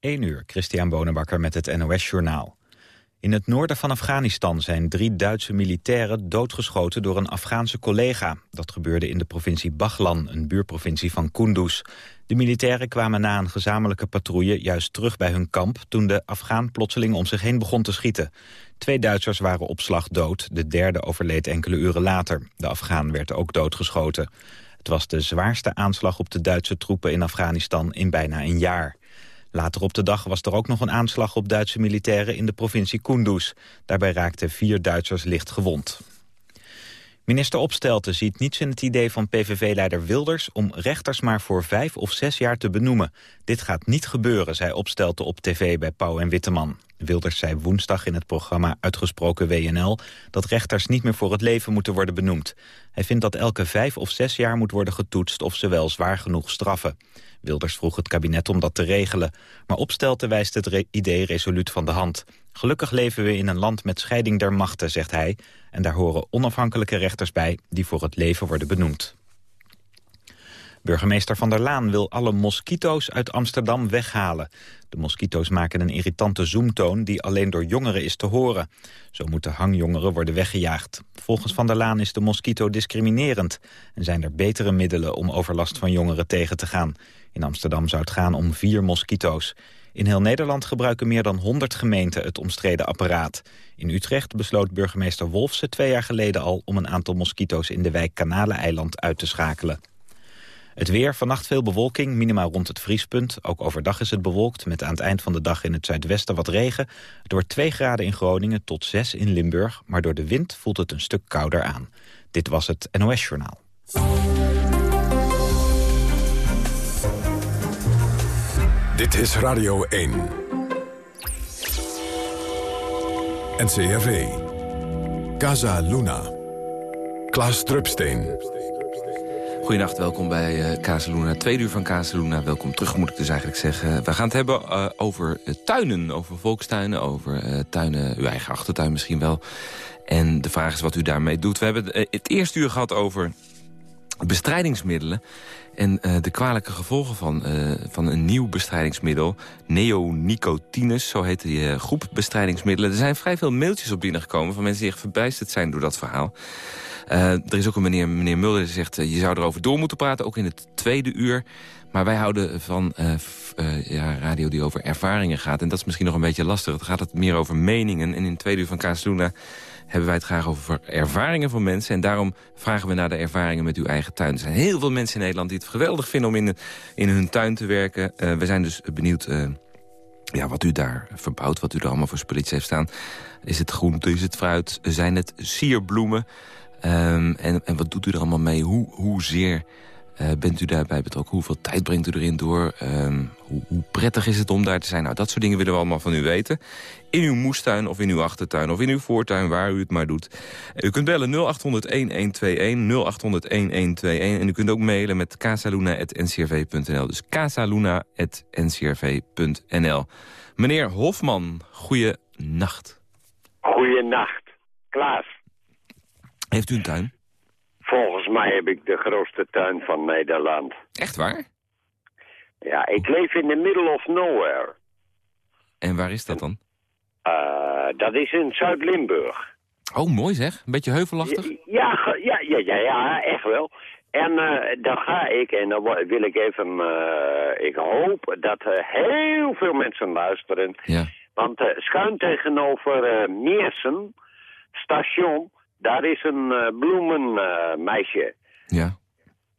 1 uur, Christian Bonenbakker met het NOS Journaal. In het noorden van Afghanistan zijn drie Duitse militairen doodgeschoten door een Afghaanse collega. Dat gebeurde in de provincie Baghlan, een buurprovincie van Kunduz. De militairen kwamen na een gezamenlijke patrouille juist terug bij hun kamp... toen de Afghaan plotseling om zich heen begon te schieten. Twee Duitsers waren op slag dood, de derde overleed enkele uren later. De Afghaan werd ook doodgeschoten. Het was de zwaarste aanslag op de Duitse troepen in Afghanistan in bijna een jaar. Later op de dag was er ook nog een aanslag op Duitse militairen in de provincie Kunduz. Daarbij raakten vier Duitsers licht gewond. Minister Opstelten ziet niets in het idee van PVV-leider Wilders... om rechters maar voor vijf of zes jaar te benoemen. Dit gaat niet gebeuren, zei Opstelten op tv bij Pauw en Witteman. Wilders zei woensdag in het programma Uitgesproken WNL... dat rechters niet meer voor het leven moeten worden benoemd. Hij vindt dat elke vijf of zes jaar moet worden getoetst... of ze wel zwaar genoeg straffen. Wilders vroeg het kabinet om dat te regelen. Maar Opstelten wijst het idee resoluut van de hand. Gelukkig leven we in een land met scheiding der machten, zegt hij. En daar horen onafhankelijke rechters bij die voor het leven worden benoemd. Burgemeester Van der Laan wil alle moskito's uit Amsterdam weghalen. De moskito's maken een irritante zoomtoon die alleen door jongeren is te horen. Zo moeten hangjongeren worden weggejaagd. Volgens Van der Laan is de moskito discriminerend... en zijn er betere middelen om overlast van jongeren tegen te gaan. In Amsterdam zou het gaan om vier moskito's. In heel Nederland gebruiken meer dan 100 gemeenten het omstreden apparaat. In Utrecht besloot burgemeester Wolfse twee jaar geleden al... om een aantal moskito's in de wijk Kanaleneiland uit te schakelen. Het weer, vannacht veel bewolking, minimaal rond het vriespunt. Ook overdag is het bewolkt, met aan het eind van de dag in het zuidwesten wat regen. Door 2 graden in Groningen tot 6 in Limburg, maar door de wind voelt het een stuk kouder aan. Dit was het NOS Journaal. Dit is Radio 1. NCRV. Casa Luna. Klaas Drupsteen. Goedenacht, welkom bij uh, Kazeluna. Tweede uur van Kazeluna. Welkom terug, moet ik dus eigenlijk zeggen. We gaan het hebben uh, over tuinen, over volkstuinen, over tuinen, uw eigen achtertuin misschien wel. En de vraag is wat u daarmee doet. We hebben het eerste uur gehad over bestrijdingsmiddelen. En uh, de kwalijke gevolgen van, uh, van een nieuw bestrijdingsmiddel, neonicotines, zo heet die uh, groep bestrijdingsmiddelen. Er zijn vrij veel mailtjes op binnengekomen van mensen die echt verbijsterd zijn door dat verhaal. er is ook een meneer, meneer Mulder die zegt, je zou erover door moeten praten, ook in het tweede uur. Maar wij houden van ja, radio die over ervaringen gaat. En dat is misschien nog een beetje lastig. Het gaat het meer over meningen. En in het tweede uur van Kaas Luna hebben wij het graag over ervaringen van mensen. En daarom vragen we naar de ervaringen met uw eigen tuin. Er zijn heel veel mensen in Nederland die het geweldig vinden om in, in hun tuin te werken. Uh, we zijn dus benieuwd uh, ja, wat u daar verbouwt, wat u er allemaal voor spulletjes heeft staan. Is het groente, is het fruit, zijn het sierbloemen? Um, en, en wat doet u er allemaal mee? Hoe, hoezeer uh, bent u daarbij betrokken? Hoeveel tijd brengt u erin door? Um, hoe, hoe, prettig is het om daar te zijn? Nou, dat soort dingen willen we allemaal van u weten. In uw moestuin of in uw achtertuin of in uw voortuin, waar u het maar doet. U kunt bellen 0800-1121, 0800-1121. En u kunt ook mailen met casaluna.ncrv.nl. Dus casaluna.ncrv.nl. Meneer Hofman, goeie nacht. Goeienacht. Klaas. Heeft u een tuin? Volgens mij heb ik de grootste tuin van Nederland. Echt waar? Ja, ik leef in the middle of nowhere. En waar is dat dan? Uh, dat is in Zuid-Limburg. Oh, mooi zeg. Een beetje heuvelachtig? Ja, ja, ja, ja, ja echt wel. En uh, dan ga ik, en dan wil ik even, uh, ik hoop dat heel veel mensen luisteren. Ja. Want schuin tegenover Meersen, station, daar is een uh, bloemenmeisje. Ja.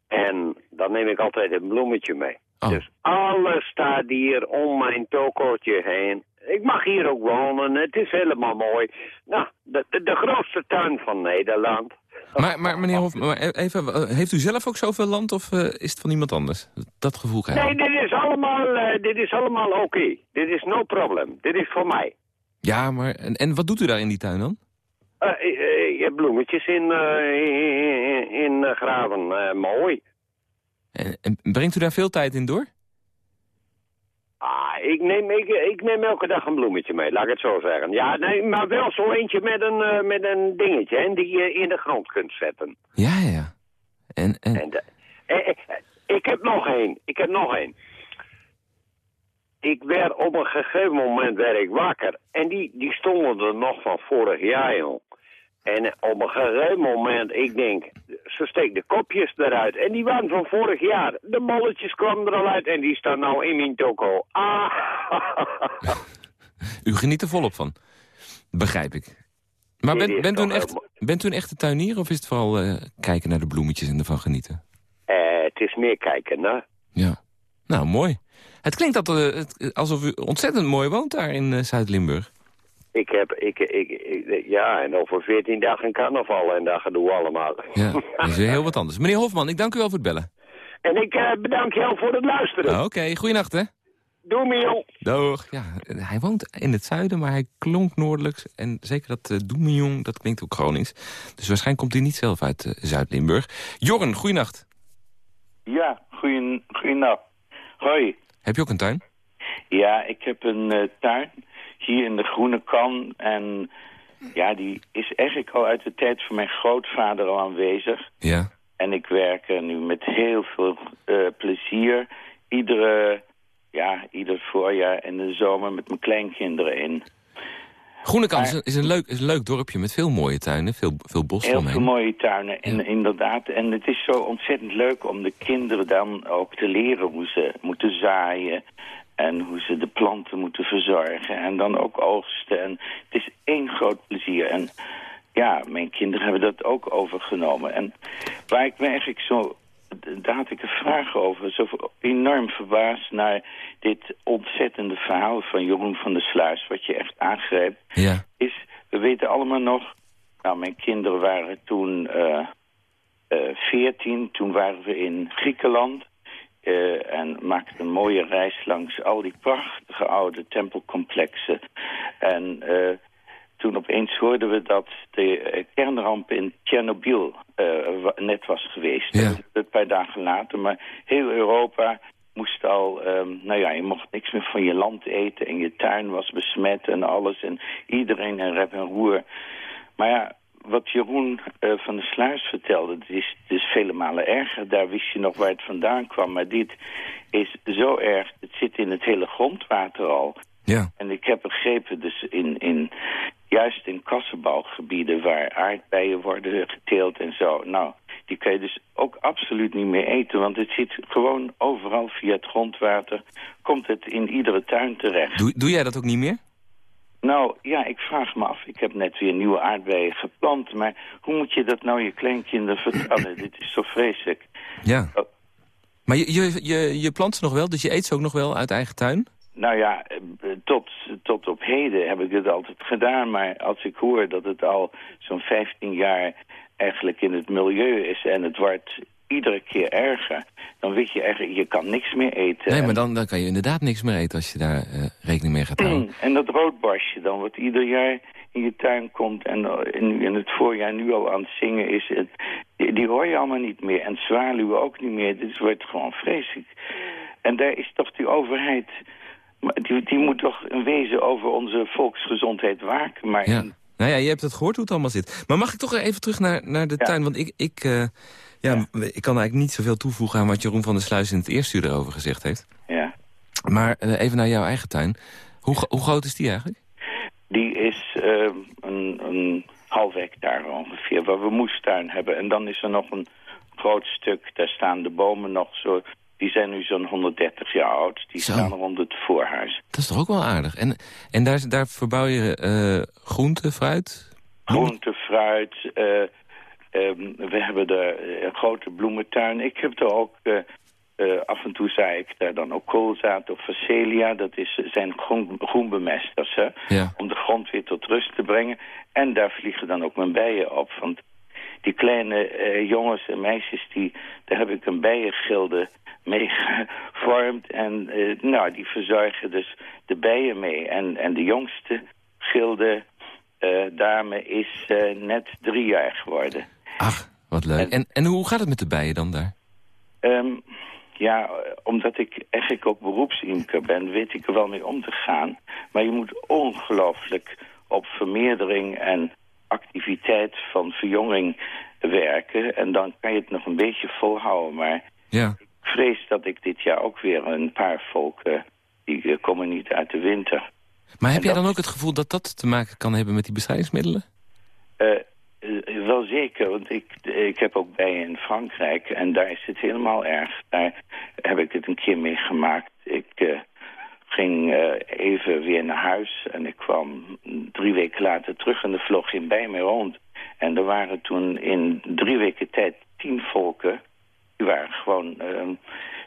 En dan neem ik altijd een bloemetje mee. Oh. Dus alles staat hier om mijn tokootje heen. Ik mag hier ook wonen, het is helemaal mooi. Nou, de, de, de grootste tuin van Nederland. Maar, maar meneer Hof, maar even, heeft u zelf ook zoveel land of uh, is het van iemand anders? Dat gevoel krijg Nee, dit is allemaal, uh, dit is allemaal oké. Okay. Dit is no problem. Dit is voor mij. Ja, maar en, en wat doet u daar in die tuin dan? Uh, bloemetjes in, in, in graven. mooi. En, en, brengt u daar veel tijd in door? Ah, ik neem, ik, ik neem elke dag een bloemetje mee, laat ik het zo zeggen. Ja, nee, maar wel zo eentje met een, uh, met een dingetje, hè, die je in de grond kunt zetten. Ja, ja. En, en... en de, eh, eh, ik heb nog één, ik heb nog één. Ik werd op een gegeven moment werd ik wakker. En die, die stonden er nog van vorig jaar, joh. En op een gegeven moment, ik denk, ze steekt de kopjes eruit. En die waren van vorig jaar. De bolletjes kwamen er al uit en die staan nou in mijn toko. Ah. U geniet er volop van. Begrijp ik. Maar bent, u een echt, bent u een echte tuinier of is het vooral eh, kijken naar de bloemetjes en ervan genieten? Eh, het is meer kijken, hè. Ja. Nou, mooi. Het klinkt dat, eh, het- alsof u ontzettend mooi woont daar in eh, Zuid-Limburg. Ik heb, ik, ik, ik- ja, en over 14 dagen carnaval en dat doen we allemaal. Ja, dat is weer heel wat anders. Meneer Hofman, ik dank u wel voor het bellen. En ik eh, bedank jou voor het luisteren. Oké, goeienacht hè. Doe joh. Doeg. Ja, hij woont in het zuiden, maar hij klonk noordelijks. En zeker dat uh, Doemillon, dat klinkt ook Gronings. Dus waarschijnlijk komt hij niet zelf uit Zuid-Limburg. Jorn, goeienacht. Ja, goeien, goeienacht. Hoi. Heb je ook een tuin? Ja, ik heb een eh, tuin hier in de Groene Kan. En ja, die is eigenlijk al uit de tijd van mijn grootvader al aanwezig. Ja. En ik werk er nu met heel veel eh, plezier. Iedere, ja, ieder voorjaar en de zomer met mijn kleinkinderen in. Groenekant is, een, is, een leuk, is een leuk dorpje met veel mooie tuinen, veel, veel bos Heel omheen. veel mooie tuinen, en, Ja. inderdaad. En het is zo ontzettend leuk om de kinderen dan ook te leren hoe ze moeten zaaien. En hoe ze de planten moeten verzorgen. En dan ook oogsten. En het is één groot plezier. En ja, mijn kinderen hebben dat ook overgenomen. En waar ik me eigenlijk zo... Daar had ik een vraag over. Zo enorm verbaasd naar dit ontzettende verhaal van Jeroen van der Sluis. Wat je echt aangrijpt Ja. is, we weten allemaal nog... Nou, mijn kinderen waren toen eh, veertien. toen waren we in Griekenland. eh, en maakten een mooie reis langs al die prachtige oude tempelcomplexen. En eh, toen opeens hoorden we dat de eh, kernramp in Tsjernobyl eh, net was geweest. Ja. Een paar dagen later, maar heel Europa moest al, ehm, nou ja, je mocht niks meer van je land eten en je tuin was besmet en alles en iedereen in rep en roer. Maar ja, wat Jeroen eh, van der Sluis vertelde, het is, het is vele malen erger. Daar wist je nog waar het vandaan kwam, maar dit is zo erg. Het zit in het hele grondwater al. Ja. En ik heb begrepen, dus in, in, juist in kassenbouwgebieden waar aardbeien worden geteeld en zo. Nou, die kan je dus ook absoluut niet meer eten, want het zit gewoon overal via het grondwater. Komt het in iedere tuin terecht. Doe, doe jij dat ook niet meer? Nou, ja, ik vraag me af. Ik heb net weer nieuwe aardbeien geplant, maar hoe moet je dat nou je kleinkinderen vertellen? Dit is zo vreselijk. Ja. Oh. Maar je, je, je, je plant ze nog wel, dus je eet ze ook nog wel uit eigen tuin? Nou ja, eh, tot, tot op heden heb ik het altijd gedaan. Maar als ik hoor dat het al zo'n 15 jaar eigenlijk in het milieu is... en het wordt iedere keer erger... dan weet je eigenlijk, je kan niks meer eten. Nee, maar dan, dan kan je inderdaad niks meer eten als je daar eh, rekening mee gaat houden. En dat roodborstje dan, wat ieder jaar in je tuin komt... en eh, nu in het voorjaar nu al aan het zingen is... Het, die, die hoor je allemaal niet meer. En zwaluwen ook niet meer. Dit wordt gewoon vreselijk. En daar is toch die overheid... maar Die, die moet toch een wezen over onze volksgezondheid waken. Maar Ja. Nou ja, je hebt het gehoord hoe het allemaal zit. Maar mag ik toch even terug naar, naar de Ja. tuin? Want ik, ik, eh, ja, ik kan eigenlijk niet zoveel toevoegen aan wat Jeroen van der Sluis in het eerste uur erover gezegd heeft. ja, Maar eh, even naar jouw eigen tuin. Hoe, hoe groot is die eigenlijk? die is eh, een, een half hectare ongeveer, waar we moestuin hebben. En dan is er nog een groot stuk, daar staan de bomen nog zo... Die zijn nu zo'n 130 jaar oud. Die Zo. staan rond het voorhuis. Dat is toch ook wel aardig? En, en daar, daar verbouw je eh groente, fruit? Groente, fruit. eh, ehm, we hebben er eh, een grote bloementuin. Ik heb er ook... af en toe zei ik daar dan ook koolzaad of facelia. Dat is, zijn groen, groenbemesters, hè? Ja. Om de grond weer tot rust te brengen. En daar vliegen dan ook mijn bijen op. Want kleine eh, jongens en meisjes, die, daar heb ik een bijengilde mee gevormd. En eh, nou, die verzorgen dus de bijen mee. En, en de jongste gilde eh, dame is eh, net drie jaar geworden. Ach, wat leuk. En, en hoe gaat het met de bijen dan daar? Ehm, ja, omdat ik eigenlijk ook beroepsimker ben, weet ik er wel mee om te gaan. Maar je moet ongelooflijk op vermeerdering en activiteit van verjonging werken. En dan kan je het nog een beetje volhouden. Maar Ja. ik vrees dat ik dit jaar ook weer een paar volken Die eh, komen niet uit de winter. Maar heb jij dan ook het gevoel dat dat te maken kan hebben met die bestrijdingsmiddelen? Eh, eh, wel zeker, want ik, ik heb ook bijen in Frankrijk en daar is het helemaal erg. Daar heb ik het een keer meegemaakt. Ik ging even weer naar huis en ik kwam drie weken later terug en er vloog geen bij meer rond. En er waren toen in drie weken tijd tien volken, die waren gewoon eh,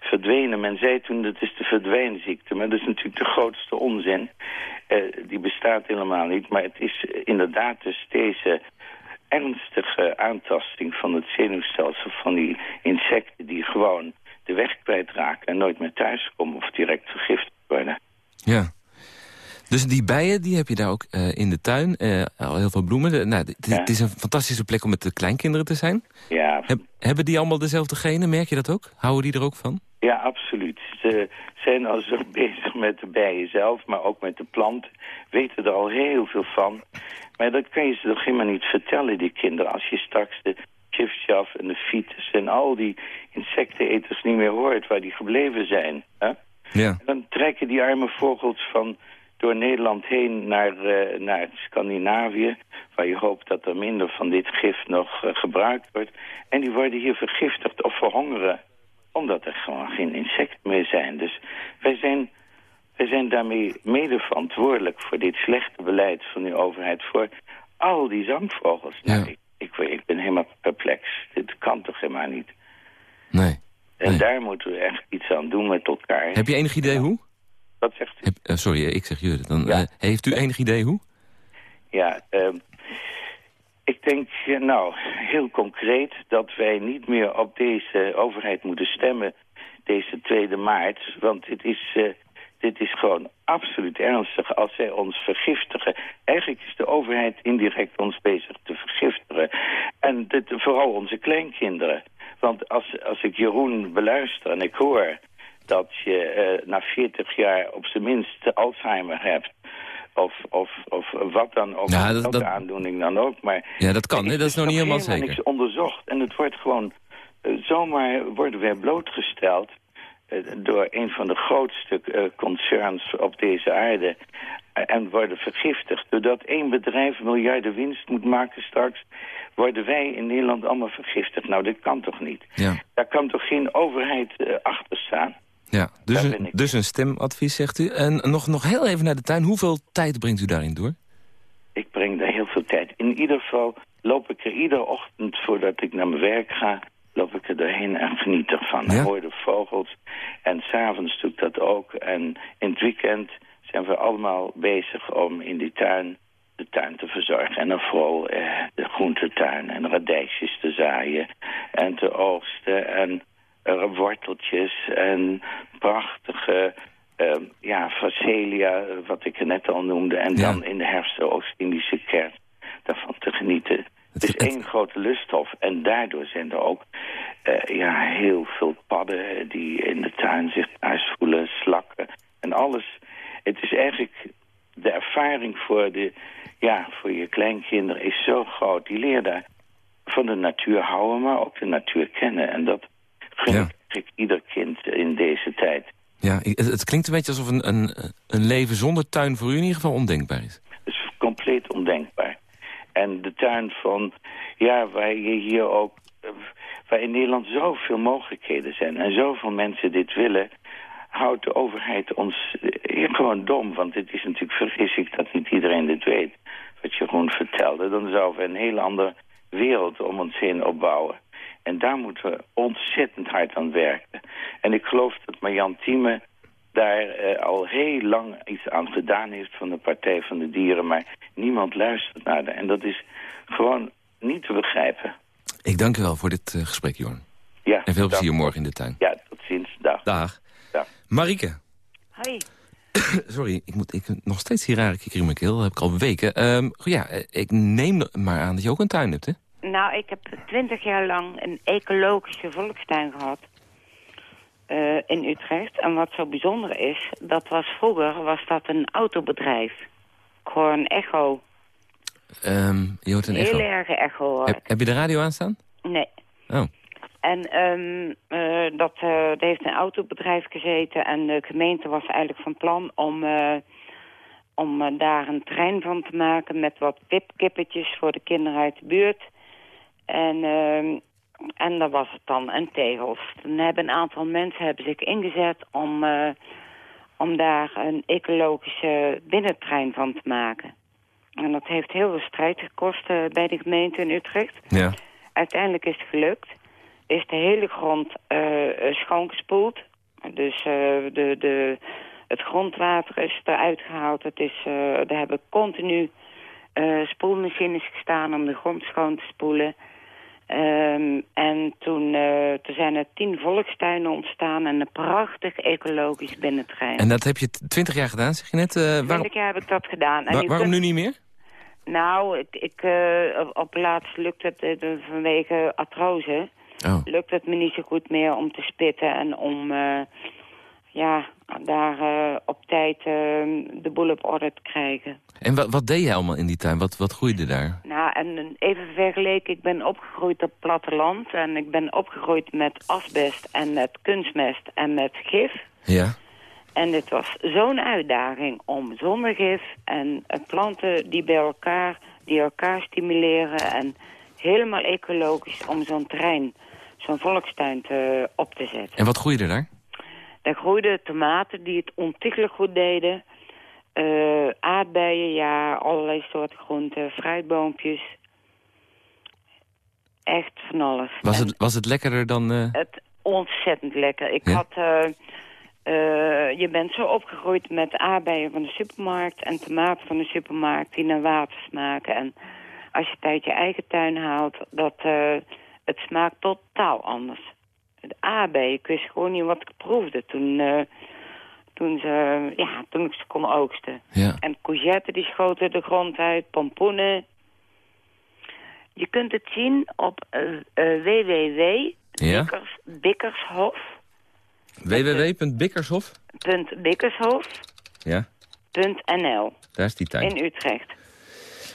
verdwenen. Men zei toen dat is de verdwijnziekte, maar dat is natuurlijk de grootste onzin. Eh, die bestaat helemaal niet, maar het is inderdaad dus deze ernstige aantasting van het zenuwstelsel van die insecten die gewoon de weg kwijtraken en nooit meer thuiskomen of direct vergiftigd worden. Ja. Dus die bijen, die heb je daar ook eh, in de tuin. eh, al heel veel bloemen. De- nou, het, Ja. is een fantastische plek om met de kleinkinderen te zijn. Ja, Heb, hebben die allemaal dezelfde genen? Merk je dat ook? Houden die er ook van? Ja, absoluut. Ze zijn al zo bezig met de bijen zelf, maar ook met de plant. Weten er al heel veel van. Maar dat kan je ze toch helemaal niet vertellen, die kinderen. Als je straks de chifchaf en de fiets en al die insecteneters niet meer hoort waar die gebleven zijn. Hè? Ja. En dan trekken die arme vogels van door Nederland heen naar, eh, naar Scandinavië... waar je hoopt dat er minder van dit gif nog eh, gebruikt wordt. En die worden hier vergiftigd of verhongeren omdat er gewoon geen insecten meer zijn. Dus wij zijn, wij zijn daarmee mede verantwoordelijk voor dit slechte beleid van de overheid... voor al die zangvogels. Ja. Nou, ik, ik, ik ben helemaal perplex. Dit kan toch helemaal niet. Nee. En Nee. daar moeten we echt iets aan doen met elkaar. Heb je enig idee hoe? Wat zegt u? Heb, eh, sorry, ik zeg jullie. Dan, Ja. eh, heeft u enig idee hoe? Ja, ehm, ik denk, eh, nou, heel concreet dat wij niet meer op deze overheid moeten stemmen deze 2 maart. Want dit is, eh, dit is gewoon absoluut ernstig als zij ons vergiftigen. Eigenlijk is de overheid indirect ons bezig te vergiftigen. En dit, vooral onze kleinkinderen. Want als, als ik Jeroen beluister en ik hoor dat je eh, na 40 jaar op zijn minst Alzheimer hebt... Of, of, of wat dan ook, Ja, dat- welke dat- aandoening dan ook. Maar Ja, dat kan, hè? Dat is nog niet helemaal zeker. niks onderzocht. En het wordt gewoon, eh, zomaar worden wij blootgesteld eh, door een van de grootste concerns op deze aarde. en worden vergiftigd. Doordat één bedrijf miljarden winst moet maken straks, worden wij in Nederland allemaal vergiftigd. Nou, dit kan toch niet? Ja. Daar kan toch geen overheid achter staan? Ja, dus een, dus een stemadvies, zegt u. En nog, nog heel even naar de tuin. Hoeveel tijd brengt u daarin door? Ik breng daar heel veel tijd. In ieder geval loop ik er iedere ochtend voordat ik naar mijn werk ga... loop ik er doorheen en geniet ervan. Ja? Ik hoor de vogels. En s'avonds doe ik dat ook. En in het weekend zijn we allemaal bezig om in die tuin de tuin te verzorgen. En dan vooral eh, de groentetuin en radijsjes te zaaien en te oogsten. En worteltjes en prachtige eh, ja, facelia, eh, wat ik er net al noemde. En Ja. dan in de herfst de Oost-Indische kerst daarvan te genieten. Het is één grote lusthof. En daardoor zijn er ook eh, ja, heel veel padden die in de tuin zich thuis voelen, slakken en alles. Het is eigenlijk de ervaring voor, de, ja, voor je kleinkinderen is zo groot. Die leren daar van de natuur houden, maar ook de natuur kennen. En dat Ja. ik ieder kind in deze tijd. Ja, het, het klinkt een beetje alsof een, een, een leven zonder tuin voor u in ieder geval ondenkbaar is. Dat is compleet ondenkbaar. En de tuin van, ja, waar je hier ook, waar in Nederland zoveel mogelijkheden zijn en zoveel mensen dit willen, houdt de overheid ons eh, gewoon dom. Want het is natuurlijk vreselijk dat niet iedereen dit weet. Wat Jeroen vertelde, dan zouden we een heel andere wereld om ons heen opbouwen. En daar moeten we ontzettend hard aan werken. En ik geloof dat Marjan Thieme daar eh, al heel lang iets aan gedaan heeft van de Partij van de Dieren. Maar niemand luistert naar haar. En dat is gewoon niet te begrijpen. Ik dank u wel voor dit eh, gesprek, Jorn. Ja, En veel dag. plezier morgen in de tuin. Ja, tot ziens. Dag. Dag. Dag. Marieke. Hoi. Sorry, ik moet ik, nog steeds rare kikker in mijn keel. Dat heb ik al weken. Ehm, goed, ja, eh, ik neem maar aan dat je ook een tuin hebt, hè? Nou, ik heb twintig jaar lang een ecologische volkstuin gehad. eh, in Utrecht. En wat zo bijzonder is, dat was vroeger was dat een autobedrijf. Gewoon echo. Ehm je hoort een Heel echo. erge echo hoor. Heb, heb je de radio aanstaan? Nee. Oh. En ehm, eh, dat, eh, dat heeft een autobedrijf gezeten en de gemeente was eigenlijk van plan om, om daar een trein van te maken met wat wipkippetjes voor de kinderen uit de buurt. En, ehm, en dat was het dan, en tegels. Toen hebben een aantal mensen hebben zich ingezet om, eh, om daar een ecologische binnentrein van te maken. En dat heeft heel veel strijd gekost eh, bij de gemeente in Utrecht. Ja. Uiteindelijk is het gelukt. Is de hele grond eh, schoongespoeld. Dus de, de, het grondwater is eruit gehaald. Het is, er hebben continu spoelmachines gestaan om de grond schoon te spoelen. Ehm, en toen, eh, toen zijn er tien volkstuinen ontstaan en een prachtig ecologisch binnentrein. En dat heb je twintig jaar gedaan, zeg je net. Eh, waarom, Twintig jaar heb ik dat gedaan. En wa- waarom kunt- nu niet meer? Nou, ik, ik, eh, op, laatst lukt het vanwege artrose Oh. lukt het me niet zo goed meer om te spitten en om ja, daar eh, op tijd eh, de boel op orde te krijgen. En wat, wat deed jij allemaal in die tuin? Wat, wat groeide daar? Nou, en even vergeleken, ik ben opgegroeid op het platteland en ik ben opgegroeid met asbest en met kunstmest en met gif. Ja. En dit was zo'n uitdaging om zonder gif en eh, planten die bij elkaar, die elkaar stimuleren en helemaal ecologisch om zo'n terrein, zo'n volkstuin te, op te zetten. En wat groeide daar? Daar groeiden tomaten die het ontiegelijk goed deden. eh, aardbeien, ja, allerlei soorten groenten, fruitboompjes. Echt van alles. Was het, was het lekkerder dan... eh, het ontzettend lekker. Ik Ja? had... eh, eh, je bent zo opgegroeid met aardbeien van de supermarkt... en tomaten van de supermarkt die naar water smaken. En als je het uit je eigen tuin haalt... dat het smaakt totaal anders. De aardbeien, ik wist gewoon niet wat ik proefde toen, eh, toen, ze, ja, toen ik ze kon oogsten. ja. En courgetten die schoten de grond uit, pompoenen. Je kunt het zien op eh eh, www. Ja? Bikkers, Bikkershof. www.bikkershof? Bikkershof.nl Ja, daar is die tuin. in Utrecht.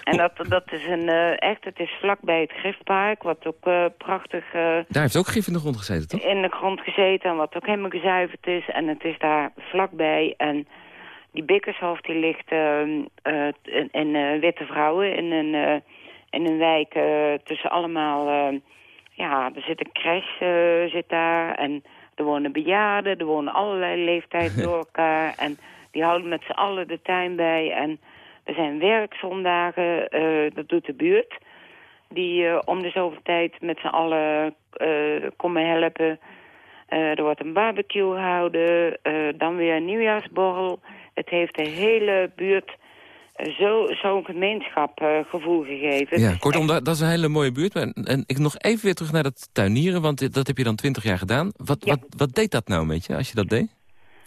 En dat, dat is een eh, echt, het is vlakbij het Griffpark, wat ook eh, prachtig eh, Daar heeft ook gif in de grond gezeten, toch? in de grond gezeten en wat ook helemaal gezuiverd is. En het is daar vlakbij. En die Bikkershof die ligt ehm, eh, in, in Witte Vrouwen in een, in een wijk tussen allemaal... ja, er zit een crash zit daar en er wonen bejaarden, er wonen allerlei leeftijden door elkaar. En die houden met z'n allen de tuin bij. En er zijn werkzondagen, eh, dat doet de buurt die eh, om de zoveel tijd met z'n allen eh, komen helpen. Er wordt een barbecue gehouden, eh, dan weer een nieuwjaarsborrel. Het heeft de hele buurt eh, zo- zo'n gemeenschapgevoel gegeven. Ja, kortom, dat, dat is een hele mooie buurt. Maar, en ik nog even weer terug naar dat tuinieren, want dat heb je dan twintig jaar gedaan. Wat, Ja. wat, wat deed dat nou met je, als je dat deed?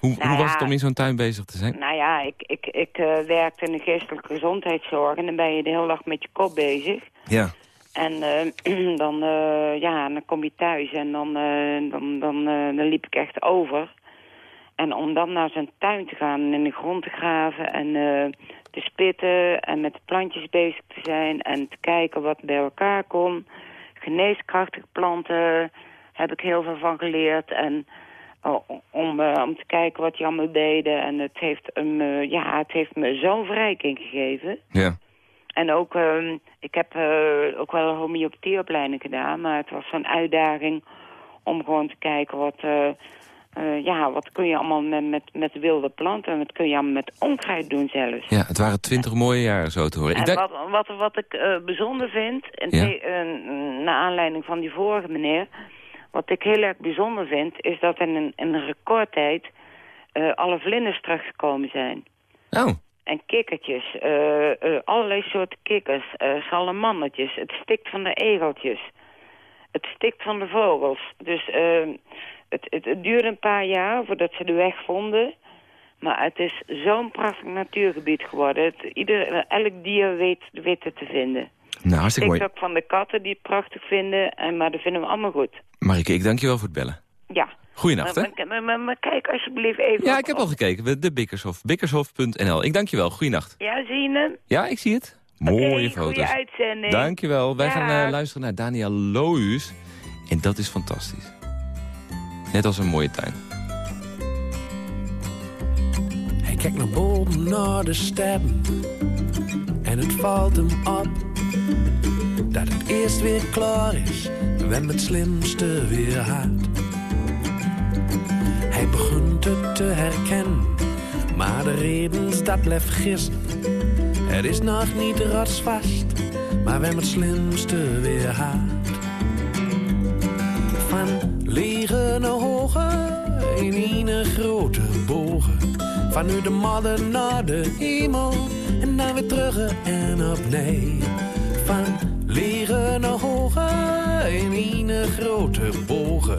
Hoe, Nou hoe was het om in zo'n tuin bezig te zijn? Nou ja, ik, ik, ik eh, werkte in de geestelijke gezondheidszorg en dan ben je de hele dag met je kop bezig. Ja. En eh, dan, eh, ja, dan kom je thuis en dan, eh, dan, dan, eh, dan liep ik echt over. En om dan naar zijn tuin te gaan en in de grond te graven en eh, te spitten en met de plantjes bezig te zijn en te kijken wat bij elkaar komt. Geneeskrachtige planten heb ik heel veel van geleerd en om, eh, om te kijken wat die allemaal deden. En het heeft, me, ja, het heeft me zo'n verrijking gegeven. Ja. En ook, ehm, ik heb eh, ook wel een homeopathieopleiding gedaan, maar het was zo'n uitdaging om gewoon te kijken wat, eh, eh, ja, wat kun je allemaal met, met, met wilde planten, wat kun je allemaal met onkruid doen zelfs. ja, het waren twintig mooie jaren zo te horen. En wat, wat, wat ik eh, bijzonder vind, en Ja. eh, naar aanleiding van die vorige meneer... wat ik heel erg bijzonder vind, is dat in een, in een recordtijd... eh, alle vlinders teruggekomen zijn. Oh, En kikkertjes, eh, eh, allerlei soorten kikkers, salamandertjes. Het stikt van de egeltjes. Het stikt van de vogels. Dus eh, het, het, het duurde een paar jaar voordat ze de weg vonden. Maar het is zo'n prachtig natuurgebied geworden. Het, ieder, elk dier weet, weet het te vinden. Nou hartstikke mooi. ook van de katten die het prachtig vinden. En, maar dat vinden we allemaal goed. Marike, ik dank je wel voor het bellen. Ja. Goeienacht, hè? Maar, maar, maar, maar kijk alsjeblieft even... Ja, op- ik heb al gekeken. De Bikkershof. Bikkershof.nl. Ik dank je wel. Goeienacht. Ja, zie je hem? Ja, ik zie het. Mooie Oké, foto's. Goeie uitzending. Dankjewel. Wij gaan eh, luisteren naar Daniel Lohuus. En dat is fantastisch. Net als een mooie tuin. Hij kijkt naar boven naar de sterren en het valt hem op dat het eerst weer klaar is, wenn het slimste weer haat. Hij begint het te herkennen, maar de redens dat blijft gissen. Het is nog niet ratsvast, maar wenn het slimste weer haat. Van naar hoge, in een grote bogen. Van nu de modder naar de hemel, en dan weer terug en opnieuw. Van hoge, in een grote bogen.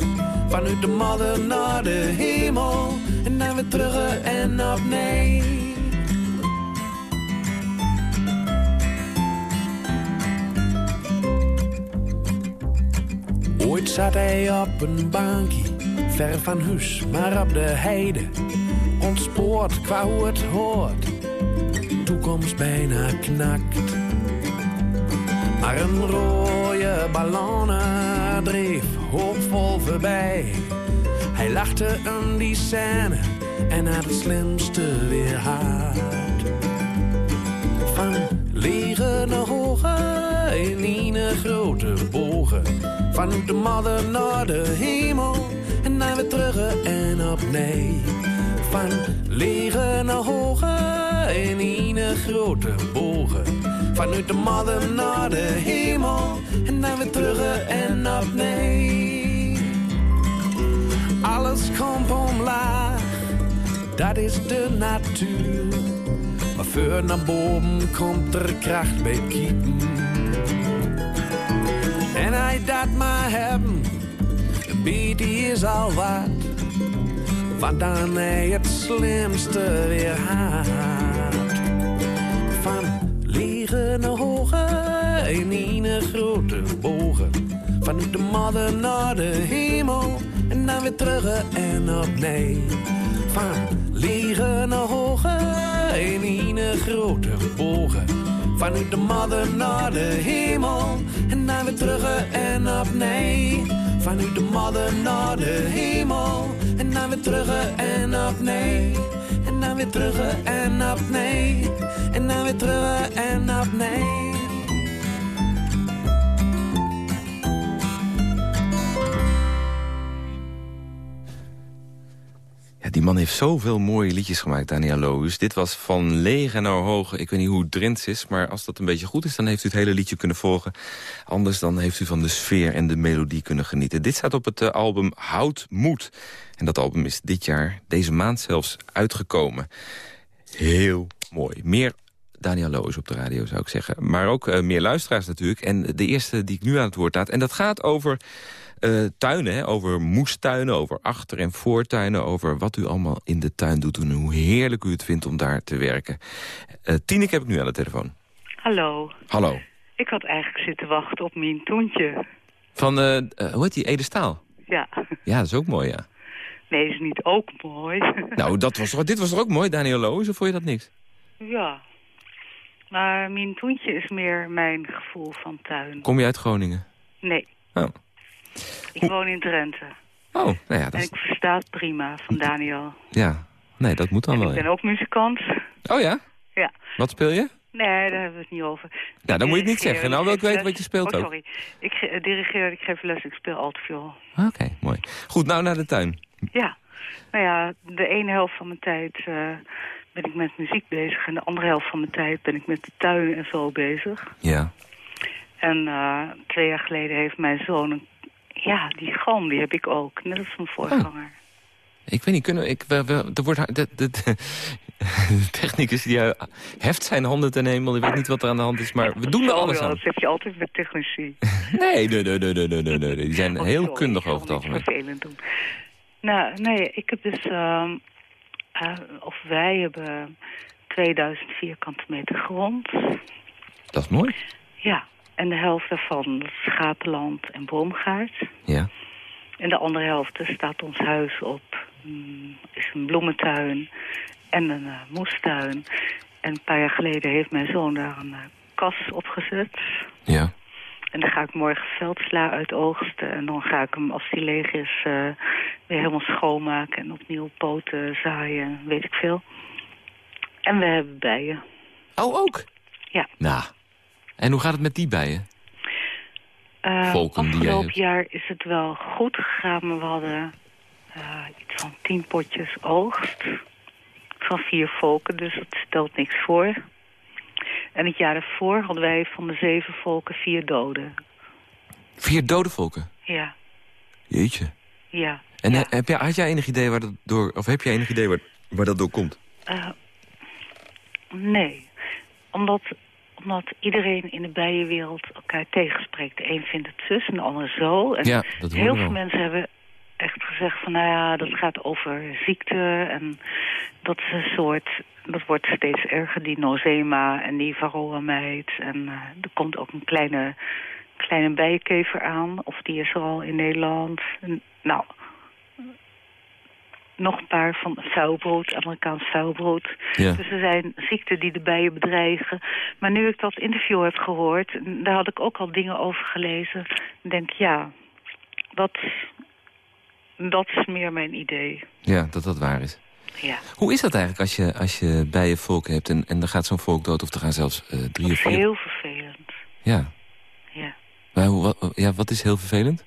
Van nu de modder naar de hemel, en dan weer terug en opnieuw. Ooit zat hij op een bankje, ver van huis, maar op de heide. Ontspoord qua hoe het hoort, toekomst bijna knakt. Maar een rode ballon dreef hoopvol voorbij. Hij lachte om die scène en had het slimste weer haat. Van lege naar hoge, in een grote bogen. Van de modder naar de hemel, en dan weer terug en opnieuw. Van lege naar hoge, in een grote bogen. Vanuit de modder naar de hemel, en dan weer terug en opnieuw. Alles komt omlaag, dat is de natuur. Maar voor naar boven komt er kracht bij kiepen. En hij dat maar hebben, een beetje is al wat. Want dan hij het slimste weer haat. Van naar hoge, in een grote bogen. Vanuit de modder naar de hemel, en dan weer terug en opnieuw. Van lege naar hoge, in een grote bogen. Vanuit de modder naar de hemel, en dan weer terug en opnieuw. Vanuit de modder naar de hemel, en dan weer terug en opnieuw. Dan weer terug en opnieuw. En dan weer terug en opnieuw. Ja, die man heeft zoveel mooie liedjes gemaakt, Daniel Loos. Dit was van leeg naar hoog. Ik weet niet hoe het Drents is, maar als dat een beetje goed is... dan heeft u het hele liedje kunnen volgen. Anders dan heeft u van de sfeer en de melodie kunnen genieten. Dit staat op het uh, album Houd Moed. En dat album is dit jaar, deze maand zelfs, uitgekomen. Heel mooi. Meer Daniel Loos op de radio, zou ik zeggen. Maar ook uh, meer luisteraars natuurlijk. En de eerste die ik nu aan het woord laat. En dat gaat over uh, tuinen, hè? over moestuinen, over achter- en voortuinen... over wat u allemaal in de tuin doet en hoe heerlijk u het vindt om daar te werken. Uh, Tineke heb ik nu aan de telefoon. Hallo. Hallo. Ik had eigenlijk zitten wachten op mijn toentje. Van, uh, hoe heet die, Ede Staal? Ja. Ja, dat is ook mooi, ja. Nee, is niet ook mooi. nou, dat was toch, dit was toch ook mooi, Daniel Loos, of vond je dat niks? Ja. Maar mijn toentje is meer mijn gevoel van tuin. Kom je uit Groningen? Nee. Oh. Ik woon in Drenthe. Oh, nou ja. Dat en ik versta het prima van Daniel. Ja, nee, dat moet dan en wel. ik ben ja. ook muzikant. Oh ja? Ja. Wat speel je? Nee, daar hebben we het niet over. Nou, dan moet je het niet zeggen. Nou wil ik weten wat je speelt oh, ook. sorry. Ik dirigeer, ik geef les, ik speel altviool. Oké, okay, mooi. Goed, nou naar de tuin. Ja. Nou ja, de ene helft van mijn tijd uh, ben ik met muziek bezig. En de andere helft van mijn tijd ben ik met de tuin en zo bezig. Ja. En uh, twee jaar geleden heeft mijn zoon een ja, die galm die heb ik ook. Net als mijn voorganger. Oh. Ik weet niet, kunnen ik, we, we, er wordt, de, de, de, de technicus die heft zijn handen ten hemel. Die weet niet wat er aan de hand is, maar we doen er alles aan. Dat heb je altijd met technici. nee, nee, nee, nee, nee, nee, nee. Die zijn oh, heel sorry, kundig over het algemeen. vervelend doen. Nou, nee, ik heb dus... Uh, uh, of wij hebben 2000 vierkante meter grond. Dat is mooi. Ja, en de helft daarvan schapenland en boomgaard. Ja. En de andere helft staat ons huis op. Mm, is een bloementuin en een uh, moestuin. En een paar jaar geleden heeft mijn zoon daar een uh, kas opgezet. Ja. En dan ga ik morgen veldsla uit oogsten. En dan ga ik hem, als die leeg is, eh, weer helemaal schoonmaken. En opnieuw poten, zaaien, weet ik veel. En we hebben bijen. Oh, ook? Ja. Nou, en hoe gaat het met die bijen? Uh, Volken afgelopen jaar is het wel goed gegaan, maar we hadden eh, iets van tien potjes oogst. Van vier volken, dus dat stelt niks voor. En het jaar ervoor hadden wij van de zeven volken vier doden. Vier dode volken? Ja, Jeetje. ja. En ja. heb jij, had jij enig idee waar dat door, of heb jij enig idee waar, waar dat door komt? Eh, nee, omdat, omdat iedereen in de bijenwereld elkaar tegenspreekt. De een vindt het zus en de ander zo. En Ja, dat heel veel mensen hebben echt gezegd van, nou ja, dat gaat over ziekte. En dat is een soort, dat wordt steeds erger, die nozema en die varroa-mijt. En eh, er komt ook een kleine, kleine bijenkever aan. Of die is er al in Nederland. En, nou, nog een paar van vuilbrood, Amerikaans vuilbrood. Ja. Dus er zijn ziekten die de bijen bedreigen. Maar nu ik dat interview heb gehoord, daar had ik ook al dingen over gelezen. denk ik, ja, dat, dat is meer mijn idee. Ja, dat dat waar is. Ja, Hoe is dat eigenlijk als je, als je bijenvolk hebt en, en dan gaat zo'n volk dood... of er gaan zelfs eh, drie dat of is vier... heel vervelend. Ja. Ja, Maar hoe, wat, ja, wat is heel vervelend?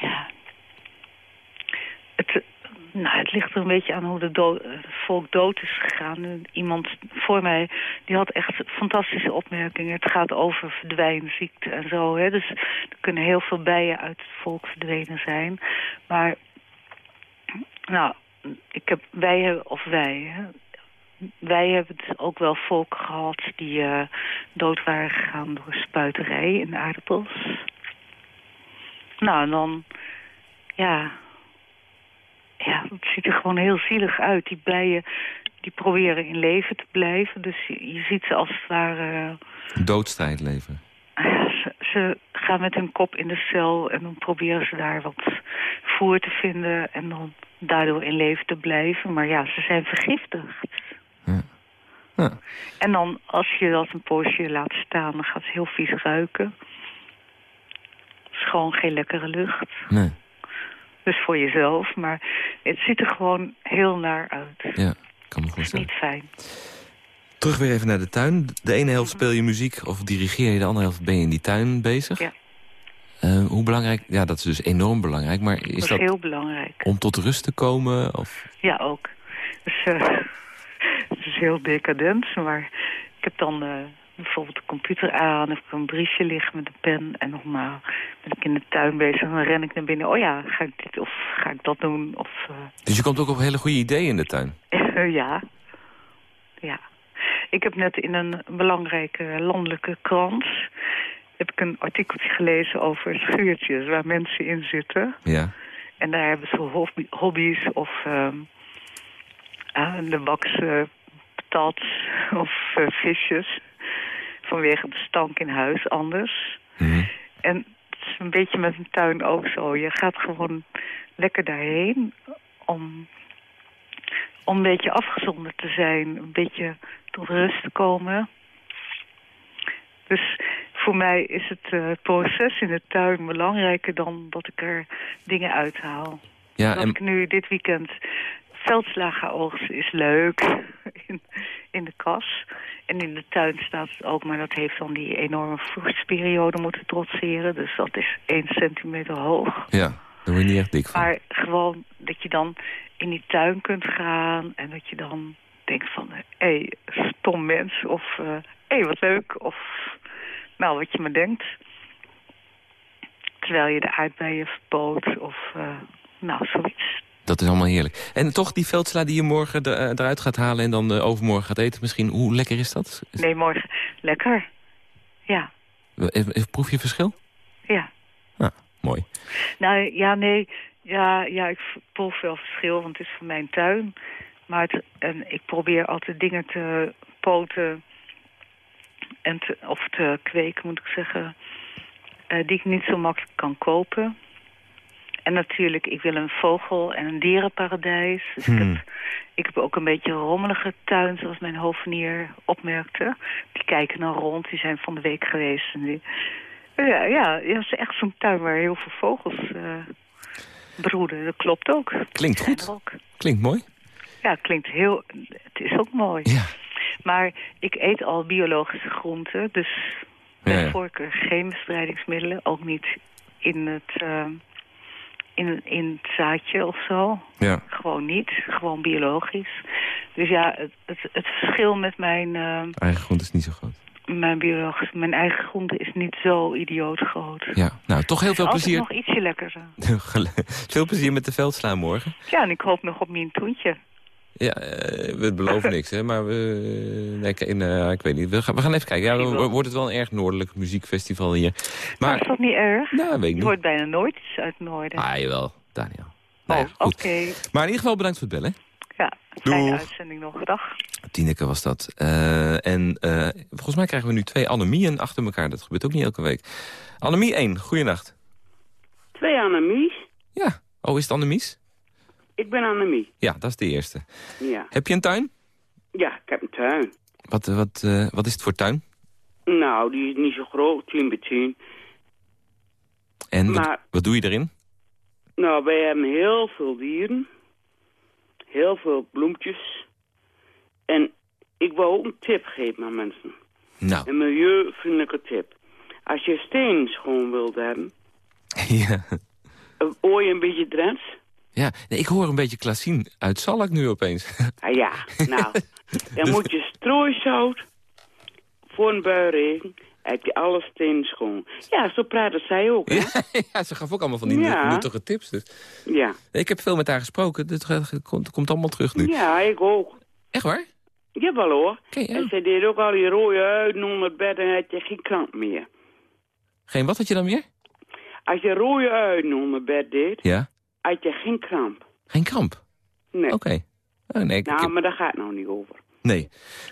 ja. Het, nou, het ligt er een beetje aan hoe de do- het volk dood is gegaan. Iemand voor mij, die had echt fantastische opmerkingen. Het gaat over verdwijnziekte en zo. Hè? Dus er kunnen heel veel bijen uit het volk verdwenen zijn. Maar, nou, ik heb, wij hebben, of wij, hè? wij hebben het ook wel volk gehad die eh, dood waren gegaan door spuiterij in aardappels. Nou, en dan, ja, ja, het ziet er gewoon heel zielig uit. Die bijen, die proberen in leven te blijven. Dus je, je ziet ze als het ware... Doodstrijd leven. Ja, ze, ze gaan met hun kop in de cel en dan proberen ze daar wat voer te vinden en dan daardoor in leven te blijven. Maar ja, ze zijn vergiftigd. Ja. Ja. En dan, als je dat een poosje laat staan, dan gaat het heel vies ruiken. Het is gewoon geen lekkere lucht. Nee. Dus voor jezelf, maar het ziet er gewoon heel naar uit. Ja, kan me Het is voorstellen. niet fijn. Terug weer even naar de tuin. De ene helft speel je muziek of dirigeer je, de andere helft ben je in die tuin bezig. Ja. Eh, hoe belangrijk? Ja, dat is dus enorm belangrijk. Maar Dat is is dat heel belangrijk. om tot rust te komen? Of... Ja, ook. Dus eh, het is heel decadent, maar ik heb dan eh, bijvoorbeeld de computer aan... of ik heb een briefje liggen met een pen en nogmaals ben ik in de tuin bezig... en dan ren ik naar binnen, oh ja, ga ik dit of ga ik dat doen? Of, eh, Dus je komt ook op hele goede ideeën in de tuin? ja. Ja. Ik heb net in een belangrijke landelijke krant... heb ik een artikeltje gelezen over schuurtjes waar mensen in zitten... Ja. En daar hebben ze hobby- hobby's of ehm ah, de bakse patat of eh, visjes. Vanwege de stank in huis anders. Mhm. En het is een beetje met een tuin ook zo. Je gaat gewoon lekker daarheen om, om een beetje afgezonderd te zijn. Een beetje tot rust te komen. Dus voor mij is het eh, proces in de tuin belangrijker dan dat ik er dingen uithaal. Ja, dat en, ik nu dit weekend oogsten is leuk in, in de kas. En in de tuin staat het ook, maar dat heeft dan die enorme vorstperiode moeten trotseren. Dus dat is één centimeter hoog. ja, daar word je niet echt dik van. Maar gewoon dat je dan in die tuin kunt gaan en dat je dan denkt van... hé, hey, stom mens of hé, hey, wat leuk of nou, wat je maar denkt. Terwijl je de aardbeien verpoot of eh, nou, zoiets. Dat is allemaal heerlijk. En toch die veldsla die je morgen eh, eruit gaat halen... en dan eh, overmorgen gaat eten misschien. Hoe lekker is dat? Nee, morgen. Lekker. Ja, eh, Proef je verschil? ja. Ah, mooi. Nou, ja, nee. Ja, ja, ik proef wel verschil, want het is van mijn tuin. Maar het, en ik probeer altijd dingen te poten en te, of te kweken, moet ik zeggen, eh, die ik niet zo makkelijk kan kopen. En natuurlijk, ik wil een vogel- en een dierenparadijs. Dus ik, Hmm. heb, ik heb ook een beetje een rommelige tuin, zoals mijn hovenier opmerkte. Die kijken dan rond, die zijn van de week geweest. En die, ja, ja, het is echt zo'n tuin waar heel veel vogels eh, broeden. Dat klopt ook. Klinkt goed. ook. Klinkt mooi. Ja, klinkt heel... Het is ook mooi. Ja. Maar ik eet al biologische groenten, dus ja. voorkeur geen bestrijdingsmiddelen. Ook niet in het, eh, in, in het zaadje of zo. Ja. Gewoon niet, gewoon biologisch. Dus ja, het, het, het verschil met mijn, eh, Eigen grond is niet zo groot. mijn, biologisch, mijn eigen groente is niet zo idioot groot. Ja, nou, toch heel veel Altijd plezier. nog ietsje lekkerder. veel plezier met de veldslaan morgen. Ja, en ik hoop nog op mijn toentje. Ja, eh, we beloven niks, hè, maar we... Nee, ik, eh, ik weet niet. We gaan, we gaan even kijken. Ja, dan wordt het wel een erg noordelijk muziekfestival hier. Maar Maar, is dat niet erg? nou, weet ik Je niet. hoort bijna nooit iets uit het noorden. Ah, jawel, Daniel. Nou ja, oh, goed. oké. Maar in ieder geval bedankt voor het bellen. Ja, fijne Doeg. uitzending nog. Dag. Tineke was dat. Eh, en eh, volgens mij krijgen we nu twee Annemieën achter elkaar. Dat gebeurt ook niet elke week. Annemie 1, goeienacht. Twee Annemies. Ja. Oh, is het Annemies? Ik ben Annemie. Ja, dat is de eerste. Ja. Heb je een tuin? Ja, ik heb een tuin. Wat, eh, wat, eh, wat is het voor tuin? Nou, die is niet zo groot, 10 bij 10. En wat, Maar- wat doe je erin? Nou, wij hebben heel veel dieren. Heel veel bloempjes. En ik wou ook een tip geven aan mensen. Nou, Een milieuvriendelijke tip. Als je steen schoon wilt hebben, ja. eh, je een beetje Drents? Ja. Nee, ik hoor een beetje Klaasien uit Zalk nu opeens. Ah ja, nou. Dan moet je strooisout voor een buiregen. Heb je alle stenen schoon. Ja, zo praten zij ook, hè? ja, ja, ze gaf ook allemaal van die Ja. nuttige tips. Dus. Ja. Ik heb veel met haar gesproken. Het gaat- komt, komt allemaal terug nu. Ja, ik ook. Echt waar? Jawel hoor. Ja. En zij deed ook al die rode uien onder het bed en had je geen krant meer. Geen wat had je dan weer? Als je rode uien onder het bed deed, Ja. Had je geen kramp. Geen kramp? Nee. Oké. Oh, nee, ik, Nou, ik- maar daar gaat het nou niet over. nee.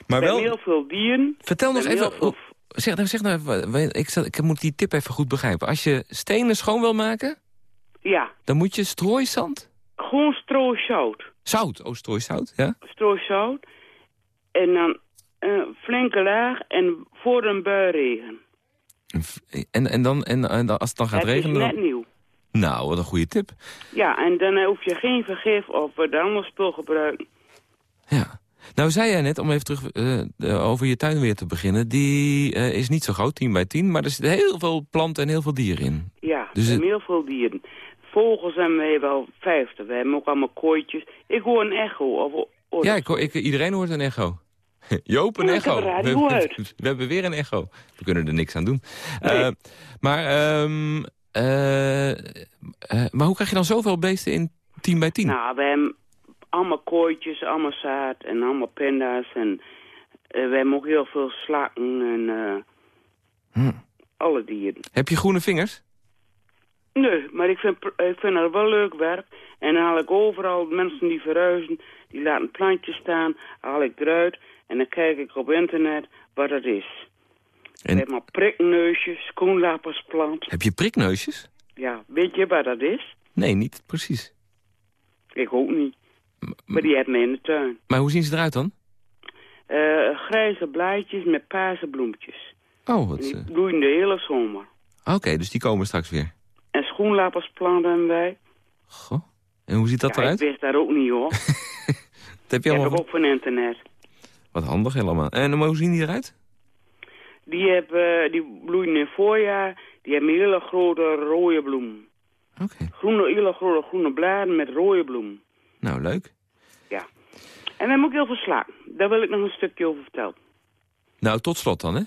Maar We wel... heel veel dieren. Vertel nog even... hoe- Zeg, nou, zeg nou even, ik, zal- ik moet die tip even goed begrijpen. Als je stenen schoon wil maken, Ja, dan moet je strooizand... gewoon stroozout. Zout, oh strooizout, ja? Stroozout. En dan een flinke laag en voor een buiregen. En, en, dan, en, en als het dan gaat Het is regenen... net Dan... nieuw. Nou, wat een goede tip. Ja, en dan hoef je geen vergif of wat ander spul gebruiken. Ja. Nou, zei jij net, om even terug eh, over je tuin weer te beginnen... die eh, is niet zo groot, 10 bij 10, maar er zitten heel veel planten en heel veel dieren in. Ja, Dus heel veel dieren. Vogels hebben we wel vijftig. We hebben ook allemaal kooitjes. Ik hoor een echo. Of, of- Ja, ik, hoor- ik, iedereen hoort een echo. Joop, een echo. we, hebben weer een echo. We kunnen er niks aan doen. Nee. Eh, maar, eh, maar hoe krijg je dan zoveel beesten in 10 bij 10? Nou, we hebben allemaal kooitjes, allemaal zaad en allemaal pinda's. En eh, we hebben ook heel veel slakken en eh, Hm. alle dieren. Heb je groene vingers? Nee, maar ik vind, ik vind dat wel leuk werk. En dan haal ik overal mensen die verhuizen, die laten plantjes staan, haal ik eruit. En dan kijk ik op internet wat het is. En maar prikneusjes, schoenlapersplant. heb je prikneusjes? Ja, weet je wat dat is? Nee, niet precies. Ik ook niet. Maar die hebben me in de tuin. Maar hoe zien ze eruit dan? Eh, grijze blaadjes met paarse bloempjes. Oh, En wat... die eh, bloeien de hele zomer. Oké, dus die komen straks weer. En schoenlapersplant hebben wij. Goh. En hoe ziet dat ja, eruit? ik wist daar ook niet hoor. Dat heb je Die heb allemaal... ik ook van internet. Wat handig helemaal. En maar hoe zien die eruit? Die, hebben, die bloeien in het voorjaar. Die hebben hele grote rode bloemen. Oké. Groene, hele grote groene bladen met rode bloemen. Nou, leuk. Ja. En we hebben ook heel veel sla. Daar wil ik nog een stukje over vertellen. Nou, tot slot dan, hè?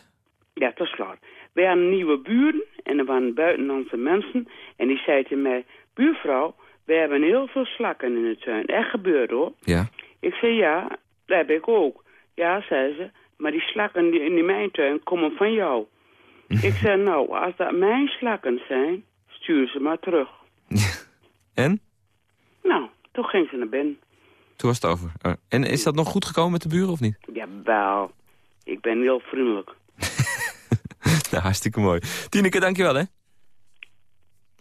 Ja, tot slot. We hadden nieuwe buren en er waren buitenlandse mensen. En die zei tegen mij, buurvrouw, we hebben heel veel slakken in de tuin. Echt gebeurd hoor. Ja. Ik zei, ja, dat heb ik ook. Ja, zei ze, maar die slakken die in die mijn tuin komen van jou. ik zei, nou, als dat mijn slakken zijn, stuur ze maar terug. En? Nou, toen ging ze naar binnen. Toen was het over. Oh. En is dat nog goed gekomen met de buren of niet? Jawel, ik ben heel vriendelijk. nou, hartstikke mooi. Tineke, dankjewel, hè?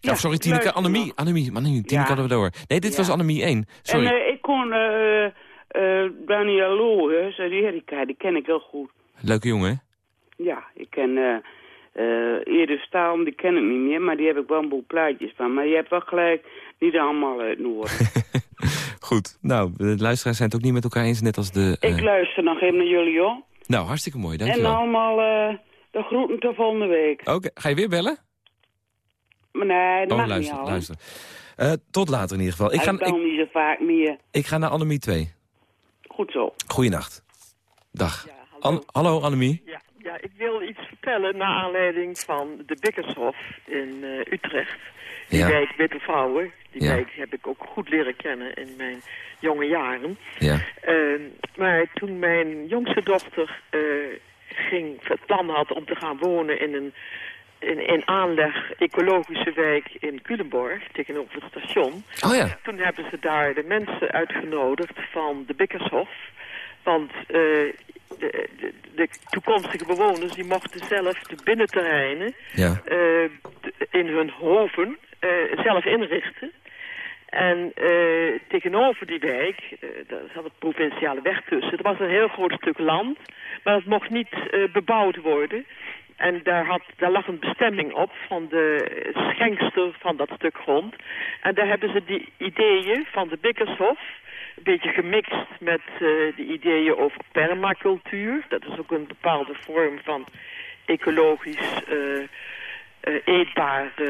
Ja, of sorry, Tineke, Annemie. Annemie, Annemie, Tineke Ja. hadden we door. Nee, dit Ja. was Annemie 1. Sorry. En eh, ik kon eh eh Daniel Lohes, uit Erika, die ken ik heel goed. Leuke jongen, hè? Ja, ik ken eh Eerder Staal, die ken ik niet meer, maar die heb ik wel een boel plaatjes van. Maar je hebt wel gelijk, niet allemaal uit Noord. Goed. Nou, de luisteraars zijn het ook niet met elkaar eens, net als de... ik luister nog even naar jullie, hoor. Nou, hartstikke mooi, En dankjewel. allemaal eh de groeten tot volgende week. Oké, ga je weer bellen? Maar nee, dat oh, mag luister, niet al. luister. Tot later in ieder geval. Ik Ik ga, bel ik, niet zo vaak meer. ik ga naar Annemie 2. Goed zo. Goeienacht. Dag. hallo. An- hallo, Annemie. Ja, ja, ik wil iets vertellen naar aanleiding van de Bikkershof in eh, Utrecht. Die Ja. wijk Witte Vrouwen. Die Ja. wijk heb ik ook goed leren kennen in mijn jonge jaren. Ja. Eh, maar toen mijn jongste dochter eh, ging, het plan had om te gaan wonen in een in, in aanleg ecologische wijk in Culemborg, tegenover het station. Oh ja. Toen hebben ze daar de mensen uitgenodigd van de Bikkershof. Want eh, de, de, de toekomstige bewoners die mochten zelf de binnenterreinen Ja. eh, in hun hoven eh, zelf inrichten. En tegenover die wijk, daar zat een provinciale weg tussen. Er was een heel groot stuk land, maar het mocht niet bebouwd worden. En daar, had, daar lag een bestemming op van de schenkster van dat stuk grond. En daar hebben ze die ideeën van de Bikkershof... een beetje gemixt met eh, de ideeën over permacultuur. Dat is ook een bepaalde vorm van ecologisch eh, eh, eetbaar eh,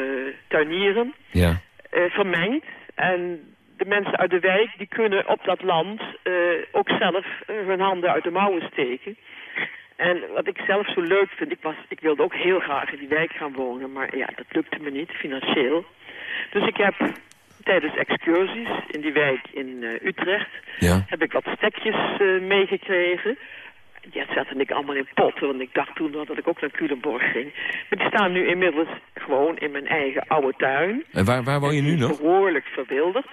tuinieren Ja. vermengd. En de mensen uit de wijk die kunnen op dat land ook zelf hun handen uit de mouwen steken. En wat ik zelf zo leuk vind, ik, was, ik wilde ook heel graag in die wijk gaan wonen, maar ja, dat lukte me niet financieel. Dus ik heb tijdens excursies in die wijk in eh, Utrecht, Ja. heb ik wat stekjes eh, meegekregen. Ja, dat zette ik allemaal in potten, want ik dacht toen dat ik ook naar Culemborg ging. Maar die staan nu inmiddels gewoon in mijn eigen oude tuin. En waar, waar woon je nu nog? Behoorlijk verwilderd.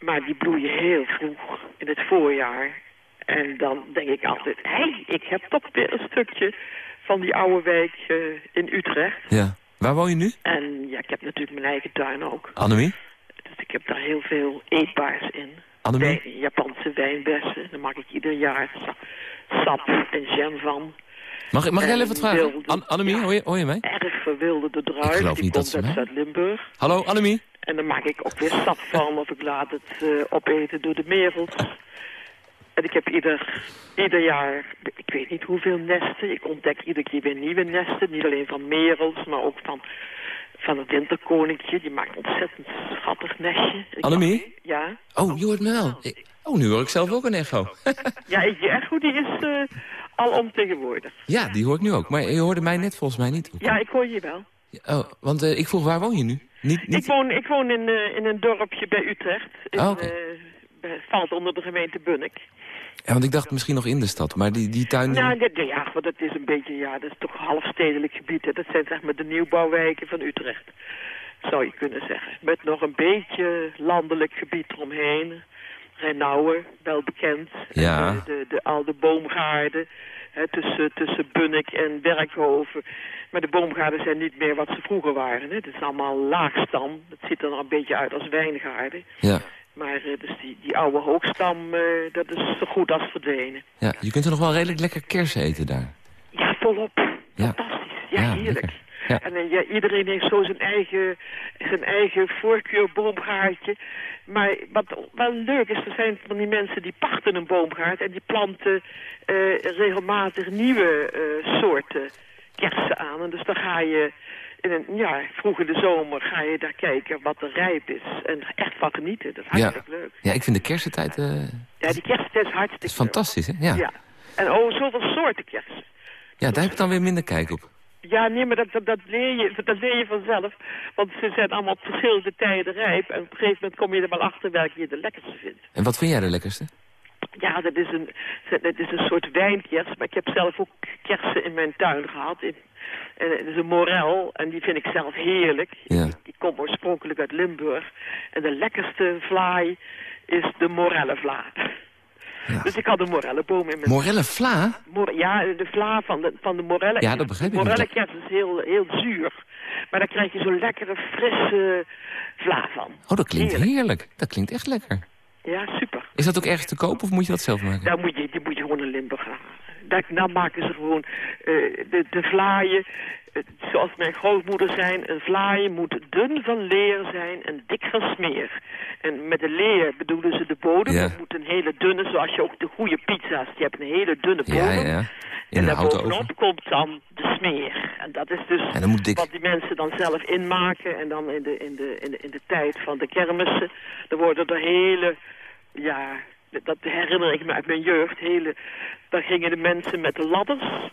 Maar die bloeien heel vroeg in het voorjaar. En dan denk ik altijd, hé, hey, ik heb toch weer een stukje van die oude wijk eh, in Utrecht. Ja. Waar woon je nu? En ja, ik heb natuurlijk mijn eigen tuin ook. Annemie? Dus ik heb daar heel veel eetbaars in. Annemie? Wijn- Japanse wijnbessen. Daar maak ik ieder jaar sa- sap en jam van. Mag, ik- mag ik En even wat vragen? wilde- An Annemie, ja. hoor je, hoor je mij? Erg verwilderde druif. geloof die niet dat komt ze uit Zuid-Limburg. Hallo, Annemie? En dan maak ik ook weer sap van of ik laat het eh, opeten door de merels. En ik heb ieder, ieder jaar, ik weet niet hoeveel nesten. Ik ontdek iedere keer weer nieuwe nesten. Niet alleen van merels, maar ook van, van het winterkoninkje. Die maakt een ontzettend schattig nestje. Annemie? Ja? Oh, je hoort me wel. Ik- oh, nu hoor ik zelf ook een echo. Ja, je echo die is eh al omtegenwoordig. ja, die hoor ik nu ook. Maar je hoorde mij net volgens mij niet. Ja, ik hoor je wel. Oh, want eh, ik vroeg, waar woon je nu? Niet, niet... Ik woon, ik woon in, eh, in een dorpje bij Utrecht. In, Oh, valt onder de gemeente Bunnik. Ja, want ik dacht misschien nog in de stad. Maar die, die tuin... Nou, dit- ja, want dat is een beetje, ja, dat is toch half stedelijk gebied. Hè. Dat zijn zeg maar de nieuwbouwwijken van Utrecht, zou je kunnen zeggen. Met nog een beetje landelijk gebied eromheen. Renauwe, wel bekend. Ja. De, de, de oude boomgaarden hè, tussen, tussen Bunnik en Werkhoven. Maar de boomgaarden zijn niet meer wat ze vroeger waren. Hè. Het is allemaal laagstam. Het ziet er nog een beetje uit als wijngaarden. Ja. Maar eh, dus die, die oude hoogstam, eh, dat is zo goed als verdwenen. ja, je kunt er nog wel redelijk lekker kersen eten daar. Ja, volop. Ja. Fantastisch. Ja, Ja, heerlijk. lekker. Ja. En eh, ja, iedereen heeft zo zijn eigen, zijn eigen voorkeurboomgaardje. Maar wat wel leuk is, er zijn van die mensen die pachten een boomgaard... en die planten regelmatig nieuwe soorten kersen aan. En dus dan ga je in een, ja, vroeg in de zomer ga je daar kijken wat er rijp is. En echt van genieten. Dat is Ja. hartstikke leuk. Ja, ik vind de kersentijd eh, Ja, die kersen is hartstikke is fantastisch, hè? Ja. ja. Ja. En oh, zoveel soorten kersen. daar heb ik dan weer minder kijk op. Ja, nee, maar dat, dat, dat, leer je, dat leer je vanzelf. Want ze zijn allemaal op verschillende tijden rijp. En op een gegeven moment kom je er wel achter welke je de lekkerste vindt. En wat vind jij de lekkerste? Ja, dat is een, dat is een soort wijnkers. Maar ik heb zelf ook kersen in mijn tuin gehad. In, en het is een morel. En die vind ik zelf heerlijk. Ja. Ik, ik kom oorspronkelijk uit Limburg. En de lekkerste vlaai is de morellenvla. Dus ik had een morellenboom in mijn... Morellenvla? Mor ja, de vla van de, van de morellen. Ja, dat begrijp ik. Is heel, heel zuur. Maar daar krijg je zo'n lekkere, frisse vla van. Oh, dat klinkt heerlijk. Dat klinkt echt lekker. Ja, super. Is dat ook ergens te koop of moet je dat zelf maken? Daar moet je, die moet je gewoon in Limburg halen. Dan maken ze gewoon uh, de, de vlaaien, uh, zoals mijn grootmoeder zei, een vlaaien moet dun van leer zijn en dik van smeer. En met de leer bedoelen ze de bodem. Ja. Het moet een hele dunne, zoals je ook de goede pizza's, die hebben een hele dunne bodem. Ja, ja, en daarbovenop komt dan de smeer. En dat is dus dik. wat die mensen dan zelf inmaken. En dan in de, in de, in de, in de tijd van de kermissen, dan worden er hele, ja, dat herinner ik me uit mijn jeugd, hele, dan gingen de mensen met de ladders.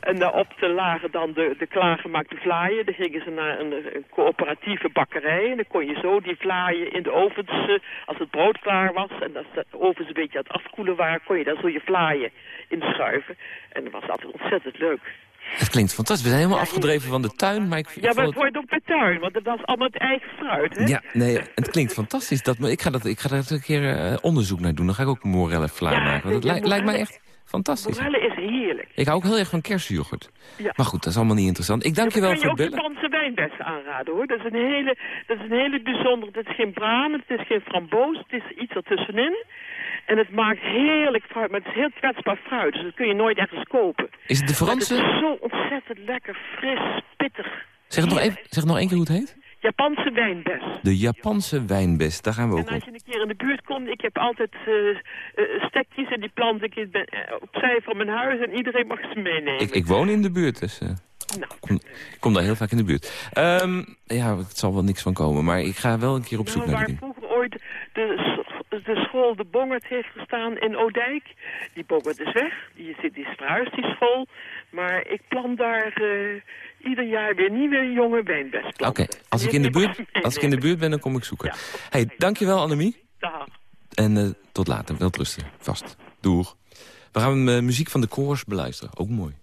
En daarop lagen dan de, de klaargemaakte vlaaien. Dan gingen ze naar een, coöperatieve bakkerij. En dan kon je zo die vlaaien in de ovens, eh, als het brood klaar was... en als de ovens een beetje aan het afkoelen waren... kon je daar zo je vlaaien inschuiven. En dat was altijd ontzettend leuk. Het klinkt fantastisch. We zijn helemaal afgedreven van de tuin, maar ik, ik Ja, maar het hoort ook bij tuin, want dat is allemaal het eigen fruit, hè? Ja, nee, het klinkt fantastisch. Dat, ik, ga dat, ik ga daar een keer eh, onderzoek naar doen. Dan ga ik ook morellenvla Ja, maken. Want het lijkt, mij morellen- echt fantastisch. Morellen is heerlijk. Ik hou ook heel erg van kersenyoghurt. Ja. Maar goed, dat is allemaal niet interessant. Ik dank je wel kan voor het je ook de bellen. Japanse wijnbessen aanraden, hoor. Dat is een hele, dat is een hele bijzondere... Het is geen bramen, het is geen framboos, het is iets ertussenin. En het maakt heerlijk fruit, maar het is heel kwetsbaar fruit. Dus dat kun je nooit ergens kopen. Is het de Maar Het Franse? is zo ontzettend lekker, fris, pittig. Zeg het nog, even, zeg nog één keer hoe het heet. Japanse wijnbes. De Japanse wijnbes, daar gaan we ook En als je een keer in de buurt komt, ik heb altijd eh, eh, stekjes en die plant ik in, eh, opzij van mijn huis en iedereen mag ze meenemen. Ik, ik woon in de buurt, dus Nou, kom, ik kom daar heel vaak in de buurt. Ehm, ja, het zal wel niks van komen, maar ik ga wel een keer op zoek nou, naar waar die ding. vroeger ooit de, de school De Bongert heeft gestaan in Oudijk. Die Bongert is weg, die, zit, die is verhuisd, die school. Maar ik plant daar eh, ieder jaar weer nieuwe jonge wijnbesplanten. Oké, als, ik in de buurt- als ik in de buurt ben, dan kom ik zoeken. hey, dankjewel Annemie. Dag. En eh, tot later, wel rusten, vast. Doeg. We gaan eh, muziek van de koors beluisteren, ook mooi.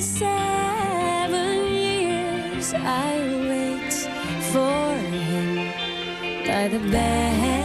Seven years I wait for him by the banks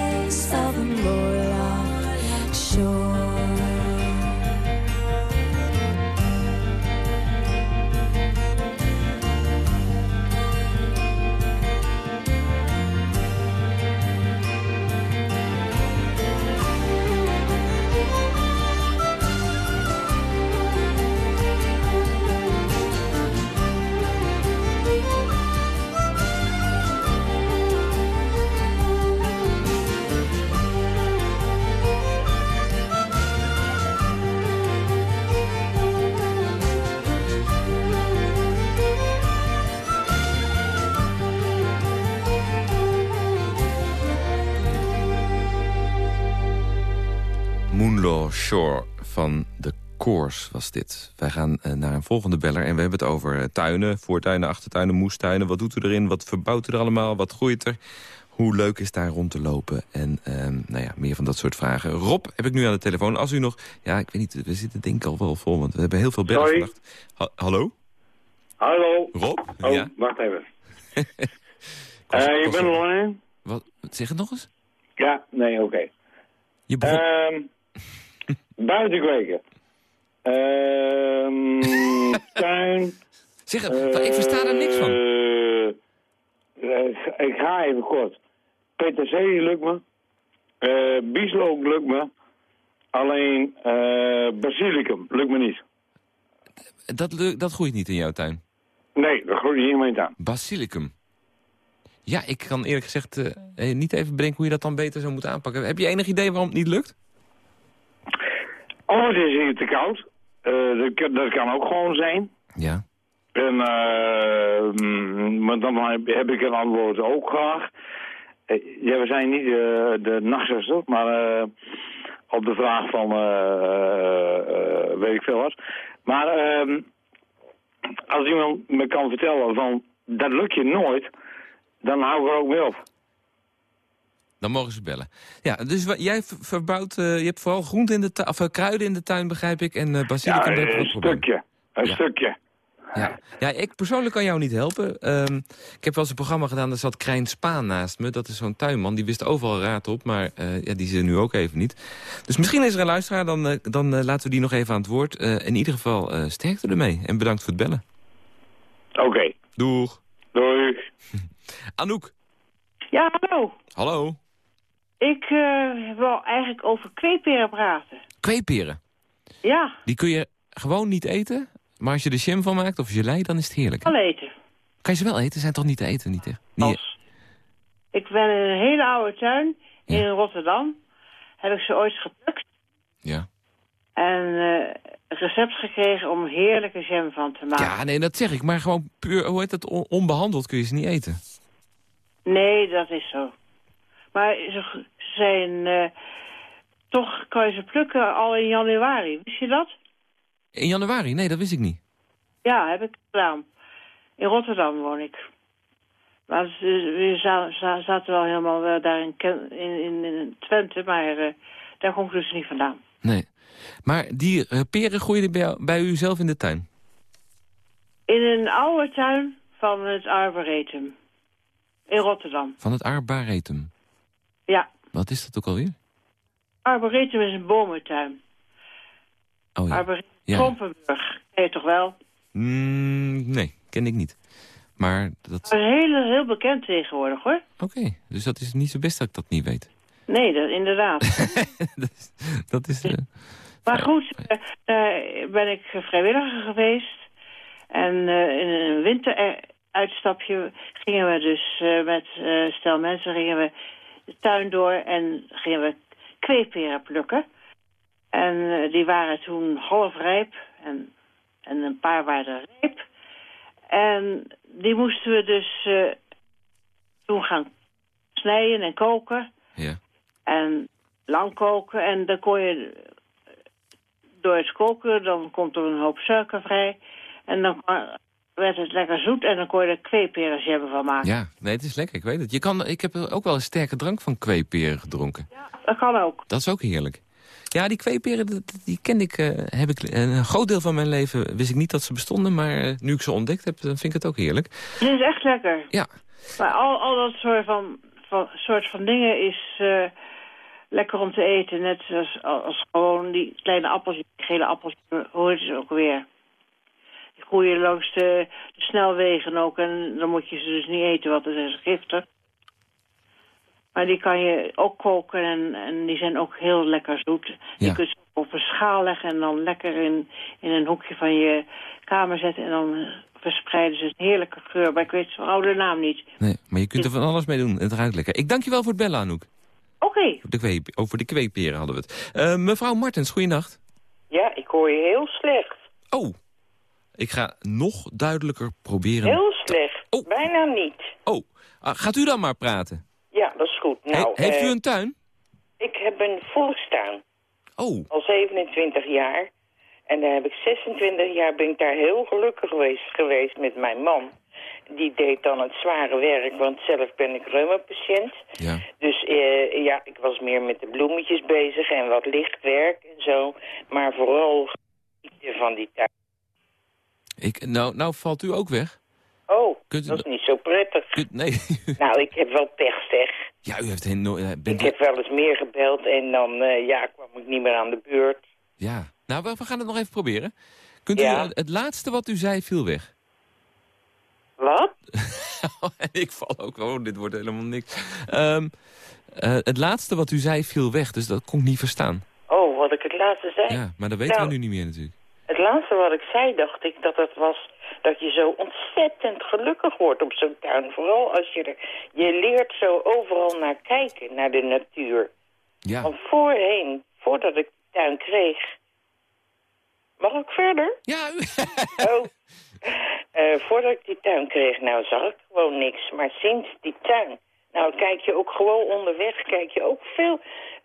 Shore van de Koors was dit. Wij gaan eh, naar een volgende beller en we hebben het over eh, tuinen, voortuinen, achtertuinen, moestuinen. Wat doet u erin? Wat verbouwt u er allemaal? Wat groeit er? Hoe leuk is daar rond te lopen? En ehm, nou ja, meer van dat soort vragen. Rob heb ik nu aan de telefoon. Als u nog... Ja, ik weet niet, we zitten denk ik al wel vol, want we hebben heel veel bellen vannacht. Ha- hallo? Hallo. Rob? Oh, Ja? wacht even. Kost- Eh, je bent online? Wat? Zeg het nog eens? Ja, nee, oké. Je begon... Ehm buiten kweken. Ehm tuin. Zeg, ik versta er niks van. Eh, eh, ik ga even kort. Peterselie lukt me. Eh bieslook lukt me. Alleen eh basilicum lukt me niet. Dat, dat groeit niet in jouw tuin. Nee, dat groeit niet in mijn tuin. Basilicum. Ja, ik kan eerlijk gezegd niet even bedenken hoe je dat dan beter zou moeten aanpakken. Heb je enig idee waarom het niet lukt? Oh, het is hier te koud. Eh, dat, kan- dat kan ook gewoon zijn. Ja. En, eh, mm, maar dan heb, ik een antwoord ook graag. Eh, ja, we zijn niet de nachtzuster, maar op de vraag van weet ik veel wat. Maar ehm, als iemand me kan vertellen van dat lukt je nooit, dan hou ik er ook mee op. Dan mogen ze bellen. Ja, dus jij ver- verbouwt, eh, je hebt vooral groenten in de tuin, of eh, kruiden in de tuin, begrijp ik, en eh basilicum. Ja, een stukje. Een Ja. stukje. Ja. ja, ik persoonlijk kan jou niet helpen. Ehm, ik heb wel eens een programma gedaan, daar zat Krijn Spaan naast me. Dat is zo'n tuinman, die wist overal raad op, maar eh, ja, die is er nu ook even niet. Dus misschien is er een luisteraar, dan, dan laten we die nog even aan het woord. Eh, in ieder geval, eh, sterkte ermee en bedankt voor het bellen. Oké. Doeg. Doei. Anouk. Ja, hallo. Hallo. Ik eh, wil eigenlijk over kweeperen praten. Kweeperen. Ja, Die kun je gewoon niet eten, maar als je er jam van maakt of gelei, dan is het heerlijk. al eten. Kan je ze wel eten? Zijn toch niet te eten? Niet, echt? niet, Ik ben in een hele oude tuin in Rotterdam. Heb ik ze ooit geplukt. Ja. En een recept gekregen om heerlijke jam van te maken. Ja, nee, dat zeg ik. Maar gewoon puur, hoe heet het, on- onbehandeld kun je ze niet eten. Nee, dat is zo. Maar ze, zijn... eh, toch kan je ze plukken al in januari. Wist je dat? In januari? Nee, dat wist ik niet. Ja, heb ik gedaan. In Rotterdam woon ik. Maar ze- we za- za- zaten wel helemaal eh, daar in, in, in, Twente, maar eh, daar kom ik dus niet vandaan. Nee. Maar die peren groeien er bij, bij u zelf in de tuin? In een oude tuin van het Arboretum. In Rotterdam. Van het Arboretum. Ja, Wat is dat ook alweer? Arboretum is een bomentuin. Oh ja. Arboretum Ja. Trompenburg. Ken je toch wel? Mm, nee, ken ik niet. Maar dat... Dat is heel, heel bekend tegenwoordig, hoor. Oké, dus dat is niet zo best dat ik dat niet weet. Nee, dat, inderdaad. Dat is... eh, Maar goed, eh, daar ben ik vrijwilliger geweest. En eh, in een winteruitstapje gingen we dus eh, met eh stel mensen gingen we de tuin door en gingen we kweeperen plukken. En eh, die waren toen half rijp en, en een paar waren rijp. En die moesten we dus eh, toen gaan snijden en koken. Ja. En lang koken. En dan kon je door het koken, dan komt er een hoop suiker vrij. En dan werd het lekker zoet en dan kon je er kweeperensjabben van maken. Ja, nee, het is lekker, ik weet het. Je kan, ik heb ook wel een sterke drank van kweeperen gedronken. Dat kan ook. Dat is ook heerlijk. Ja, die kweeperen, die kende ik, eh, heb ik... Een groot deel van mijn leven wist ik niet dat ze bestonden... maar eh, nu ik ze ontdekt heb, dan vind ik het ook heerlijk. Het is echt lekker. Ja. Maar al, al dat soort van, van, soort van dingen is eh, lekker om te eten. Net als, als gewoon die kleine appeltjes, die gele appeltjes, hoe heet het ook weer? Die groeien langs de, de snelwegen ook en dan moet je ze dus niet eten, want zijn ze giftig. Maar die kan je ook koken en, en die zijn ook heel lekker zoet. Die Ja. kun je op een schaal leggen en dan lekker in, in een hoekje van je kamer zetten. En dan verspreiden ze een heerlijke geur. Maar ik weet zijn oude naam niet. Nee, maar je kunt er van alles mee doen. Het ruikt lekker. Ik dank je wel voor het bellen, Anouk. Oké. De kweep, over de kweeperen hadden we het. Eh, mevrouw Martens, goeienacht. Ja, ik hoor je heel slecht. Oh, ik ga nog duidelijker proberen. Heel slecht. Bijna niet. Oh, ah, gaat u dan maar praten? Ja, dat is goed. Nou, He- heeft u eh, een tuin? Ik heb een volkstuin. Oh. Al 27 jaar. En daar heb ik 26 jaar ben ik daar heel gelukkig geweest, geweest met mijn man. Die deed dan het zware werk, want zelf ben ik reumapatiënt. Ja. Dus eh, ja, ik was meer met de bloemetjes bezig en wat lichtwerk en zo. Maar vooral van die tuin. Ik, nou, nou valt u ook weg. Oh, Kunt dat is niet zo prettig. Kunt- nee. Nou, ik heb wel pech, zeg. ja, u heeft heel, bent Ik heb wel eens meer gebeld en dan eh, ja, kwam ik niet meer aan de beurt. Ja. Nou, we, we gaan het nog even proberen. Kunt Ja. u, het laatste wat u zei viel weg. Wat? en ik val ook, oh, dit wordt helemaal niks. Ehm, eh, het laatste wat u zei viel weg, dus dat kon ik niet verstaan. Oh, wat ik het laatste zei? Ja, maar dat weten Nou, we nu niet meer natuurlijk. Het laatste wat ik zei, dacht ik dat het was dat je zo ontzettend gelukkig wordt op zo'n tuin. Vooral als je er... Je leert zo overal naar kijken, naar de natuur. Ja. Want voorheen, voordat ik de tuin kreeg... Mag ik verder? Ja, Oh. Eh, voordat ik die tuin kreeg, nou zag ik gewoon niks. Maar sinds die tuin, nou kijk je ook gewoon onderweg, kijk je ook veel...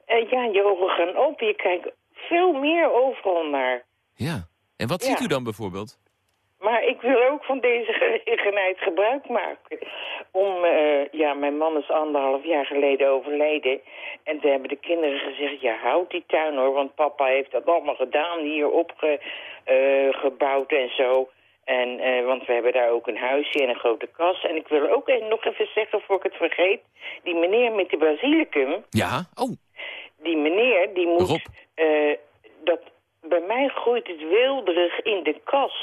eh, ja, je ogen gaan open, je kijkt veel meer overal naar. Ja. En wat Ja. ziet u dan bijvoorbeeld? Maar ik wil ook van deze gelegenheid gebruik maken. Om, eh, ja, mijn man is anderhalf jaar geleden overleden. En toen hebben de kinderen gezegd, ja, houd die tuin hoor. Want papa heeft dat allemaal gedaan, hier opgebouwd en zo. En, eh, want we hebben daar ook een huisje en een grote kas. En ik wil ook nog even zeggen, voor ik het vergeet. Die meneer met de basilicum, Ja? Oh, die meneer, die moet... eh, dat, bij mij groeit het wilderig in de kas.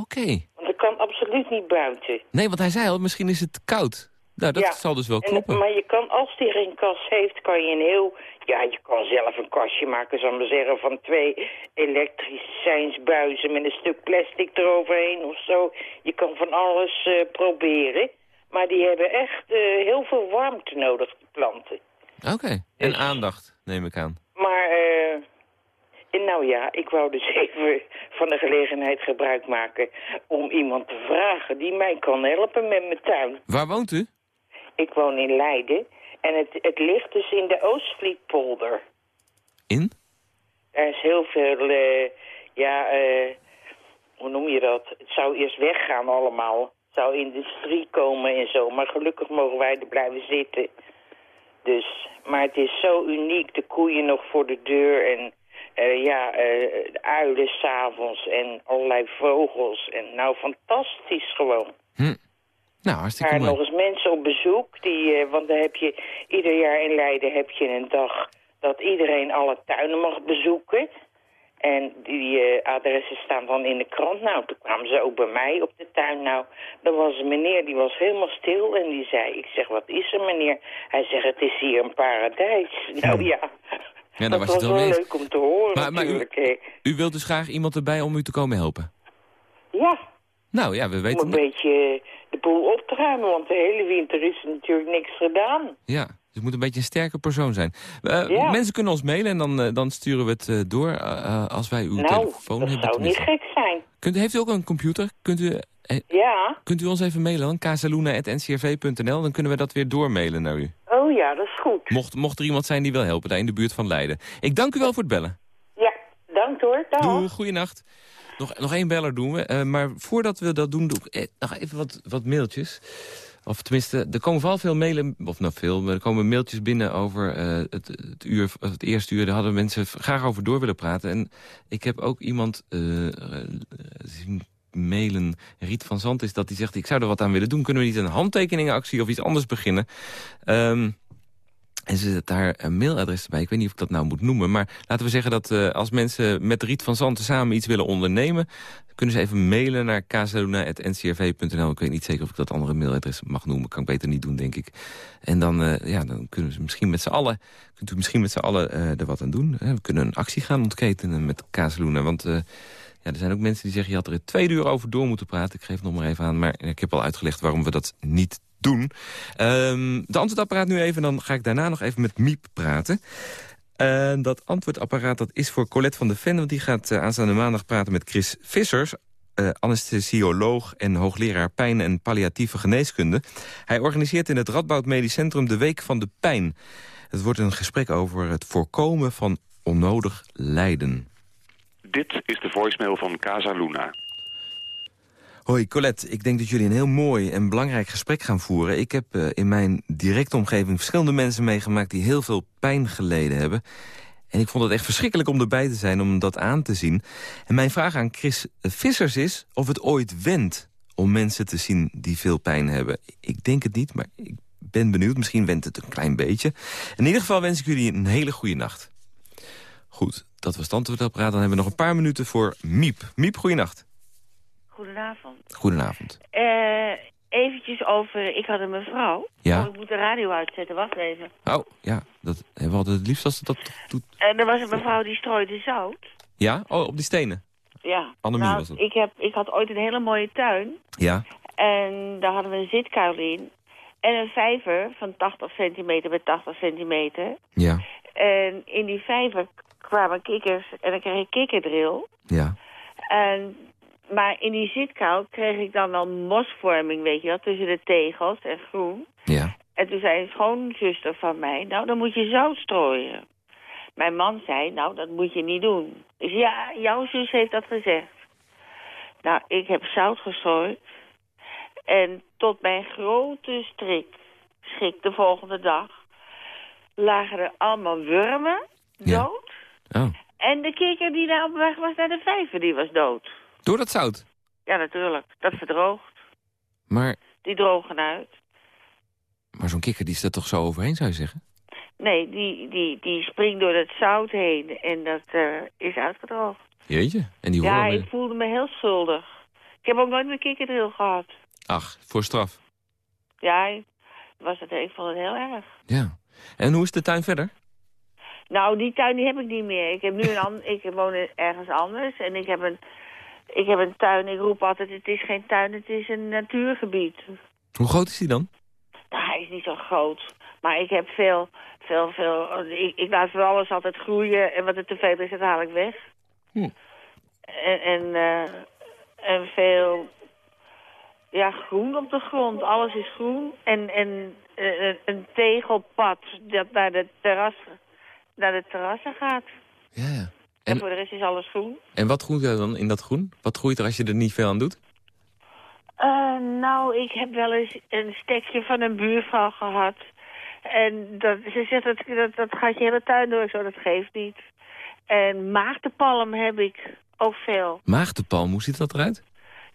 oké. Want ik kan absoluut niet buiten. Nee, want hij zei al, misschien is het koud. Nou, dat Ja, zal dus wel en- kloppen. maar je kan, als die geen kas heeft, kan je een heel... Ja, je kan zelf een kastje maken, zal ik maar zeggen, van twee elektricijnsbuizen met een stuk plastic eroverheen of zo. Je kan van alles eh, proberen. Maar die hebben echt eh, heel veel warmte nodig, die planten. Oké. En aandacht, neem ik aan. Maar, eh, en nou ja, ik wou dus even van de gelegenheid gebruik maken om iemand te vragen die mij kan helpen met mijn tuin. Waar woont u? Ik woon in Leiden en het, het ligt dus in de Oostvlietpolder. In? Er is heel veel, eh, ja, eh, hoe noem je dat? Het zou eerst weggaan allemaal. Het zou industrie komen en zo, maar gelukkig mogen wij er blijven zitten. Dus, maar het is zo uniek, de koeien nog voor de deur en eh, ja, de uilen s'avonds en allerlei vogels. En nou, fantastisch gewoon. Nou, hartstikke Er mooi. nog eens mensen op bezoek, die, eh, want dan heb je ieder jaar in Leiden heb je een dag dat iedereen alle tuinen mag bezoeken. En die eh, adressen staan dan in de krant. Nou, toen kwamen ze ook bij mij op de tuin. Nou, er was een meneer, die was helemaal stil en die zei... Ik zeg, wat is er meneer? Hij zegt, het is hier een paradijs. Nou ja, Ja, dat was was het wel mee leuk om te horen Maar, maar u, wilt dus graag iemand erbij om u te komen helpen? Ja, Nou ja, we weten... om een beetje de boel op te ruimen, want de hele winter is er natuurlijk niks gedaan. Ja. Dus het moet een beetje een sterke persoon zijn. Eh, Ja. Mensen kunnen ons mailen en dan, eh, dan sturen we het eh, door als wij uw nou, telefoon dat hebben. zou niet gek zijn. Kunt, heeft u ook een computer? Kunt u, Ja. kunt u ons even mailen dan? casaluna.ncrv.nl. Dan kunnen we dat weer doormailen naar u. Oh ja, dat is goed. Mocht, mocht er iemand zijn die wil helpen daar in de buurt van Leiden. Ik dank u wel voor het bellen. Ja, dank hoor. Dag. Doei, goeienacht. Nog, nog één beller doen we. eh, maar voordat we dat doen, doe ik eh, nog even wat, wat mailtjes. Of tenminste, er komen vooral veel mailen, of nou veel, maar er komen mailtjes binnen over eh, het, het, uur, het eerste uur. Daar hadden mensen graag over door willen praten. En ik heb ook iemand eh, zien mailen, Riet van Zand is dat, die zegt... ik zou er wat aan willen doen. Kunnen we niet een handtekeningenactie of iets anders beginnen? Ehm, en ze zet daar een mailadres bij. Ik weet niet of ik dat nou moet noemen. Maar laten we zeggen dat eh, als mensen met Riet van Zanten samen iets willen ondernemen... kunnen ze even mailen naar casaluna.ncrv.nl. Ik weet niet zeker of ik dat andere mailadres mag noemen. Kan ik beter niet doen, denk ik. En dan, eh, ja, dan kunnen ze misschien met z'n allen... kunt u misschien met z'n allen eh, er wat aan doen. We kunnen een actie gaan ontketenen met Casaluna. Want ja, er zijn ook mensen die zeggen... je had er twee uur over door moeten praten. Ik geef het nog maar even aan. Maar ik heb al uitgelegd waarom we dat niet doen. Ehm, de antwoordapparaat nu even. Dan ga ik daarna nog even met Miep praten. En dat antwoordapparaat dat is voor Colette van de Ven... die gaat eh, aanstaande maandag praten met Chris Vissers... eh, anesthesioloog en hoogleraar pijn- en palliatieve geneeskunde. Hij organiseert in het Radboud Medisch Centrum de Week van de Pijn. Het wordt een gesprek over het voorkomen van onnodig lijden. Dit is de voicemail van Casa Luna. Hoi Colette, ik denk dat jullie een heel mooi en belangrijk gesprek gaan voeren. Ik heb eh, in mijn directe omgeving verschillende mensen meegemaakt... die heel veel pijn geleden hebben. En ik vond het echt verschrikkelijk om erbij te zijn, om dat aan te zien. En mijn vraag aan Chris Vissers is of het ooit wendt... om mensen te zien die veel pijn hebben. Ik denk het niet, maar ik ben benieuwd. Misschien wendt het een klein beetje. In ieder geval wens ik jullie een hele goede nacht. Goed, dat was het antwoordapparaat. Dan hebben we nog een paar minuten voor Miep. Miep, goeienacht. Goedenavond. Goedenavond. Eh eventjes over, ik had een mevrouw. Ja. Oh, ik moet de radio uitzetten, wacht even. Oh, ja, dat hebben we altijd het liefst als ze dat doet. En er was een mevrouw die strooide zout. Ja? Oh, op die stenen. Ja. Annemie nou, was het. Ik, heb, ik had ooit een hele mooie tuin. Ja, En daar hadden we een zitkuil in. En een vijver van 80 centimeter bij 80 centimeter. ja, En in die vijver kwamen kikkers en dan kreeg ik kikkerdril. ja. En, maar in die zitkuil kreeg ik dan wel mosvorming, weet je wel, tussen de tegels en groen. Ja. En toen zei een schoonzuster van mij, nou, dan moet je zout strooien. Mijn man zei, nou, dat moet je niet doen. Ik zei, ja, jouw zus heeft dat gezegd. Nou, ik heb zout gestrooid. En tot mijn grote strik, schrik de volgende dag, lagen er allemaal wormen dood. Oh. En de kikker die daar op weg was naar de vijver, die was dood. Door dat zout. Ja, natuurlijk. Dat verdroogt. Maar, Die drogen uit. maar zo'n kikker die staat toch zo overheen, zou je zeggen? Nee, die, die, die springt door het zout heen en dat eh, is uitgedroogd. Jeetje. En die ja, ik voelde me heel schuldig. Ik heb ook nooit meer kikkerdril gehad. Ach, voor straf. Ja, ik, was het, ik vond het heel erg. Ja. En hoe is de tuin verder? Nou, die tuin die heb ik niet meer. Ik, heb nu een ik woon ergens anders en ik heb, een, ik heb een tuin. Ik roep altijd, het is geen tuin, het is een natuurgebied. Hoe groot is die dan? Nou, hij is niet zo groot. Maar ik heb veel, veel, veel... Ik, ik laat wel alles altijd groeien. En wat er te veel is, dat haal ik weg. Hm. En, en, eh, en veel... Ja, groen op de grond. Alles is groen. En, en eh, een- een tegelpad dat naar de, terras, naar de terrassen gaat. Ja, ja. En, voor de rest is alles groen. En wat groeit er dan in dat groen? Wat groeit er als je er niet veel aan doet? Eh, nou, ik heb wel eens een stekje van een buurvrouw gehad. En dat, ze zegt, dat, dat, dat gaat je hele tuin door. Zo, dat geeft niet. En maagdenpalm heb ik ook veel. Maagdenpalm, hoe ziet dat eruit?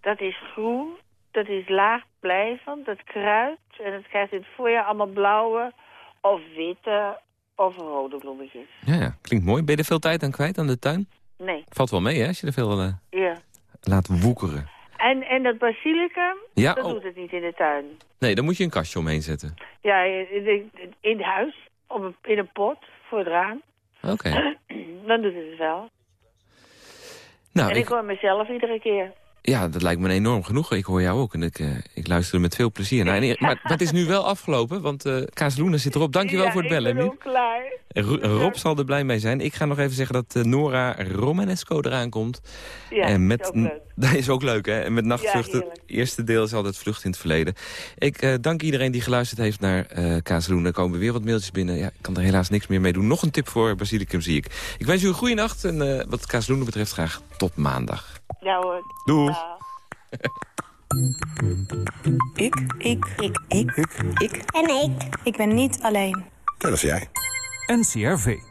Dat is groen, dat is laag blijvend, dat kruidt. En het krijgt in het voorjaar allemaal blauwe of witte of rode bloemetjes. Ja, ja, klinkt mooi. Ben je er veel tijd aan kwijt aan de tuin? Nee, Valt wel mee, hè, als je er veel eh, ja. laat woekeren. En, en dat basilicum, Ja, dat oh. doet het niet in de tuin. Nee, dan moet je een kastje omheen zetten. Ja, in, in huis, op een, in een pot, voor het raam. Oké. Dan doet het het wel. Nou, en ik, ik, hoor mezelf iedere keer. Ja, dat lijkt me enorm genoeg. Ik hoor jou ook en ik, eh, ik luisterde met veel plezier. naar. En- maar het is nu wel afgelopen, want eh Kazeluna zit erop. Dankjewel Ja, voor het bellen, ik ben klaar. Ro- Rob zal er blij mee zijn. Ik ga nog even zeggen dat eh, Nora Romanesco eraan komt. Ja, en is ook leuk. Dat is ook leuk, hè? En met nachtvluchten. heerlijk. het eerste deel is altijd vlucht in het verleden. Ik eh, dank iedereen die geluisterd heeft naar eh Kazeluna. Er komen weer wat mailtjes binnen. Ja, ik kan er helaas niks meer mee doen. Nog een tip voor Basilicum zie ik. Ik wens u een goede nacht. En eh, wat Kazeluna betreft graag tot maandag. Ja hoor. Doeg. Ik. Ik. Ik. Ik. Ik. Ik. En ik. Ik ben niet alleen. Dat is jij. NCRV.